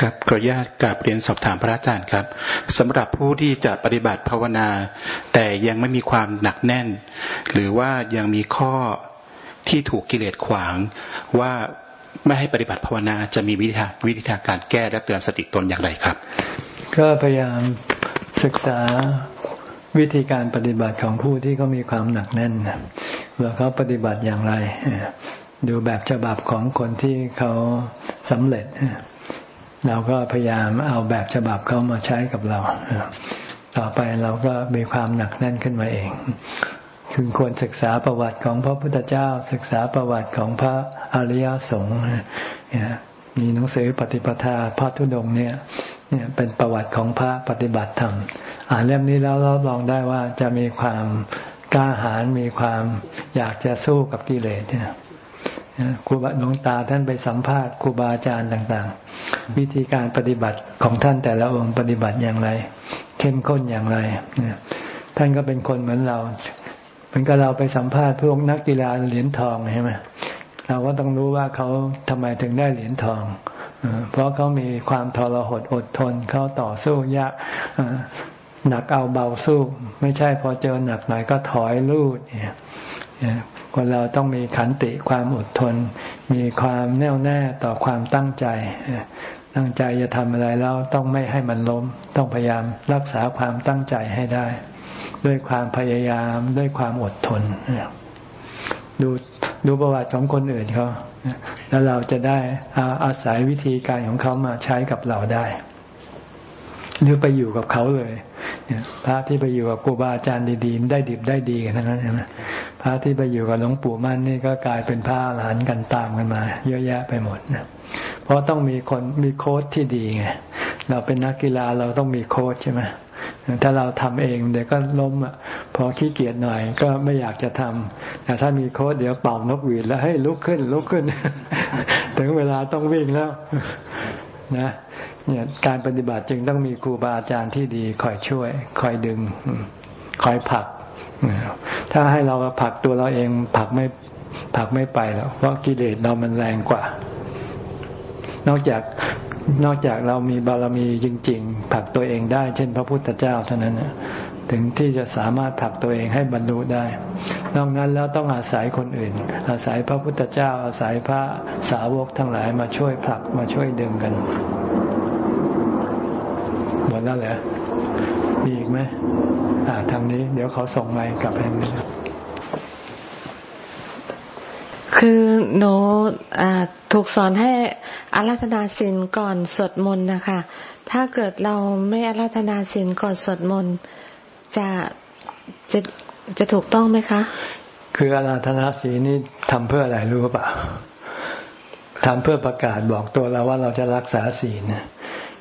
ครับขออนุญาตกราบเรียนสอบถามพระอาจารย์ครับสำหรับผู้ที่จะปฏิบัติภาวนา แต่ยังไม่มีความหนักแน่น หรือว่ายังมีข้อที่ถูกกิเลสขวาง ว่าไม่ให้ปฏิบัติภาวนาจะมีวิธีวิธีการแก้และเตือนสติตนอย่างไรครับ ก็พยายามศึกษาวิธีการปฏิบัติของผู้ที่เขามีความหนักแน่นว่าเขาปฏิบัติอย่างไร ดูแบบฉบับของคนที่เขาสำเร็จ เราก็พยายามเอาแบบฉบับเขามาใช้กับเรา ต่อไปเราก็มีความหนักแน่นขึ้นมาเองคือควรศึกษาประวัติของพระพุทธเจ้า ศึกษาประวัติของพระอริยสงฆ์มีหนังสือปฏิปทาพระธุดงเนี่ยเนี่ยเป็นประวัติของพระปฏิบัติธรรมอ่านเล่มนี้แล้วรับรองได้ว่าจะมีความกล้าหาญมีความอยากจะสู้กับกิเลสเนี่ย ครูบาหลวงตาท่านไปสัมภาษณ์ครูบาอาจารย์ต่างๆ วิธีการปฏิบัติของท่านแต่ละองค์ปฏิบัติอย่างไร เข้มข้นอย่างไรท่านก็เป็นคนเหมือนเรา เหมือนกับเราไปสัมภาษณ์พวกนักกีฬาเหรียญทองใช่ไหมเราก็ต้องรู้ว่าเขาทำไมถึงได้เหรียญทองเพราะเขามีความทรหดอดทนเขาต่อสู้ยากหนักเอาเบาสู้ ไม่ใช่พอเจอหนักหน่อยก็ถอยลูดเนี่ย คนเราต้องมีขันติความอดทน มีความแน่วแน่ต่อความตั้งใจ ตั้งใจจะทำอะไรแล้วต้องไม่ให้มันล้ม ต้องพยายามรักษาความตั้งใจให้ได้ ด้วยความพยายามด้วยความอดทน ดูดูประวัติของคนอื่นเขาแล้วเราจะได้อาศัยวิธีการของเขามาใช้กับเราได้ หรือไปอยู่กับเขาเลยพระที่ไปอยู่กับครูบาอาจารย์ดีๆได้ดิบได้ดีกันทั้งนั้นใช่ไหมพระที่ไปอยู่กับหลวงปู่มั่นนี่ก็กลายเป็นพระหลานกันตามกันมา เยอะแยะไปหมดนะเพราะต้องมีคนมีโค้ชที่ดีไงเราเป็นนักกีฬาเราต้องมีโค้ชใช่ไหมถ้าเราทำเองเดี๋ยวก็ล้มอะพอขี้เกียจหน่อยก็ไม่อยากจะทำแต่ถ้ามีโค้ดเดี๋ยวเป่านกหวีดแล้วให้ลุกขึ้นลุกขึ้น ถึงเวลาต้องวิ่งแล้วนะ เนี่ยการปฏิบัติจึงต้องมีครูบาอาจารย์ที่ดีคอยช่วย คอยดึง คอยผลัก ถ้าให้เราผลักตัวเราเองผลักไม่ผลักไม่ไปแล้วเพราะกิเลสเรามันแรงกว่า นอกจากนอกจากเรามีบารมีจริง ๆผลักตัวเองได้ เช่น พระพุทธเจ้าเท่านั้นถึงที่จะสามารถผลักตัวเองให้บรรลุได้ นอกนั้นแล้วต้องอาศัยคนอื่น อาศัยพระพุทธเจ้า อาศัยพระสาวกทั้งหลายมาช่วยผลักมาช่วยดึงกัน แล้วเหรอมีอีกไหมอ่าทางนี้ เดี๋ยวเขาส่งไมค์กลับให้คือหนูถูกสอนให้อาราธนาศีลก่อนสวดมนต์นะคะ ถ้าเกิดเราไม่อาราธนาศีลก่อนสวดมนต์จะจะจะถูกต้องไหมคะ คืออาราธนาศีลนี่ทำเพื่ออะไรรู้ป่ะทำเพื่อประกาศบอกตัวเราว่าเราจะรักษาศีล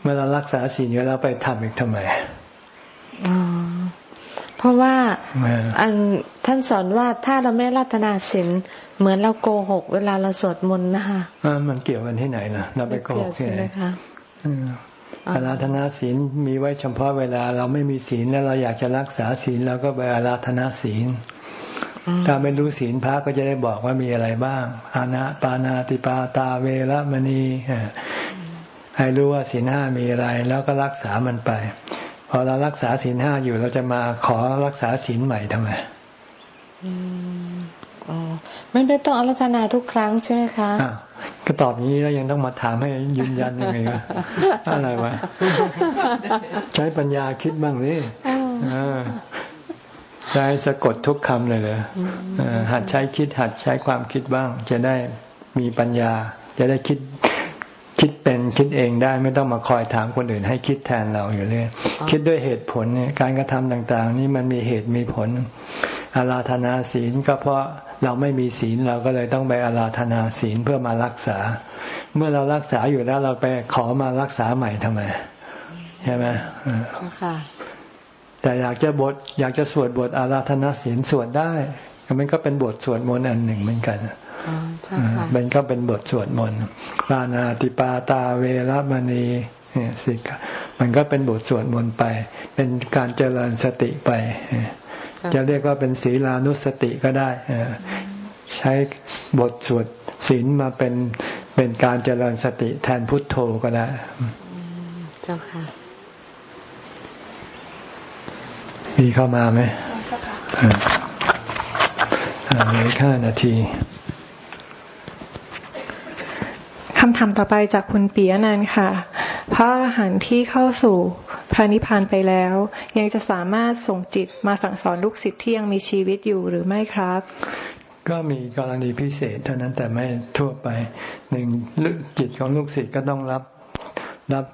เมื่อเรารักษาศีลอยู่แล้วไปทำอีกทำไมอ๋อเพราะว่าอันท่านสอนว่าถ้าเราไม่รัตนาศีลเหมือนเราโกหก เวลาเราสวดมนต์นะคะมันเกี่ยวกันที่ไหนล่ะ เราไปโกหกที่ไหนอาราธนาศีลมีไว้เฉพาะเวลา เราไม่มีศีลแล้วเราอยากจะรักษาศีลเราก็ไปอาราธนาศีลถ้าไม่รู้ศีลพระก็จะได้บอกว่ามีอะไรบ้าง อาณาปานาติปาตาเวรมณี ให้รู้ว่าศีลห้ามีอะไร แล้วก็รักษามันไป พอเรารักษาศีลห้าอยู่เราจะมาขอรักษาศีลใหม่ทำไมอ๋อไม่ไม่ต้องอารัธนาทุกครั้งใช่ไหมคะก็ตอบนี้แล้วยังต้องมาถามให้ยืนยันยังไงวะอะไรวะใช้ปัญญาคิดบ้างนี่ใช้สะกดทุกคำเลยเลยหัดใช้คิดหัดใช้ความคิดบ้าง จะได้มีปัญญา จะได้คิด คิดเป็นคิดเองได้ไม่ต้องมาคอยถามคนอื่น ให้คิดแทนเราอยู่เลยคิดด้วยเหตุผลเนี่ยการกระทำต่าง ๆ นี่มันมีเหตุมีผลอาราธนาศีลก็เพราะเราไม่มีศีลเราก็เลยต้องไปอาราธนาศีลเพื่อมารักษา เมื่อเรารักษาอยู่แล้วเราไปขอมารักษาใหม่ทำไมใช่ไหมแต่อยากจะบทอยากจะสวดบทอาราธนาศีลสวดได้ มันก็เป็นบทสวดมนต์อันหนึ่งเหมือนกันมันก็เป็นบทสวดมนต์ปานาติปาตาเวรมณีเนี่ยสิมันก็เป็นบทสวดมนต์ไป เป็นการเจริญสติไป จะเรียกว่าเป็นศีลานุสติก็ได้ ใช้บทสวดศีลมาเป็นเป็นการเจริญสติแทนพุทโธก็ได้ เจ้าค่ะ มีเข้ามาไหม เหลือห้านาทีคำถามต่อไปจากคุณปียนันค่ะ พระอรหันต์ที่เข้าสู่พระนิพพานไปแล้ว ยังจะสามารถส่งจิตมาสั่งสอนลูกศิษย์ที่ยังมีชีวิตอยู่หรือไม่ครับ ก็มีกรณีพิเศษเท่านั้นแต่ไม่ทั่วไปหนึ่งจิตของลูกศิษย์ก็ต้องรับรับ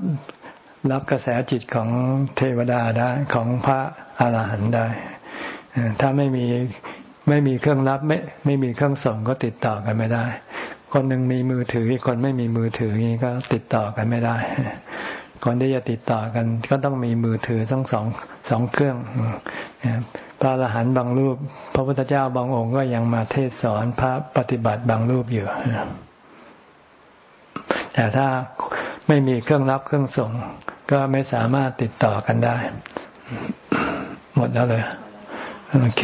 รับกระแสจิตของเทวดาได้ของพระอาหารหันต์ได้ ถ้าไม่มี ไม่มีเครื่องรับไม่ไม่มีเครื่องส่งก็ติดต่อกันไม่ได้ คนหนึ่งมีมือถืออีกคนไม่มีมือถือนี้ก็ติดต่อกันไม่ได้คนที่จะติดต่อกัน ก็ต้องมีมือถือทั้งสองสองเครื่องพระอรหันต์บางรูป พระพุทธเจ้าบางองค์ก็ยังมาเทศสอนพระปฏิบัติบางรูปอยู่แต่ถ้าไม่มีเครื่องรับเครื่องส่ง ก็ไม่สามารถติดต่อกันได้ หมดแล้วเลย โอเค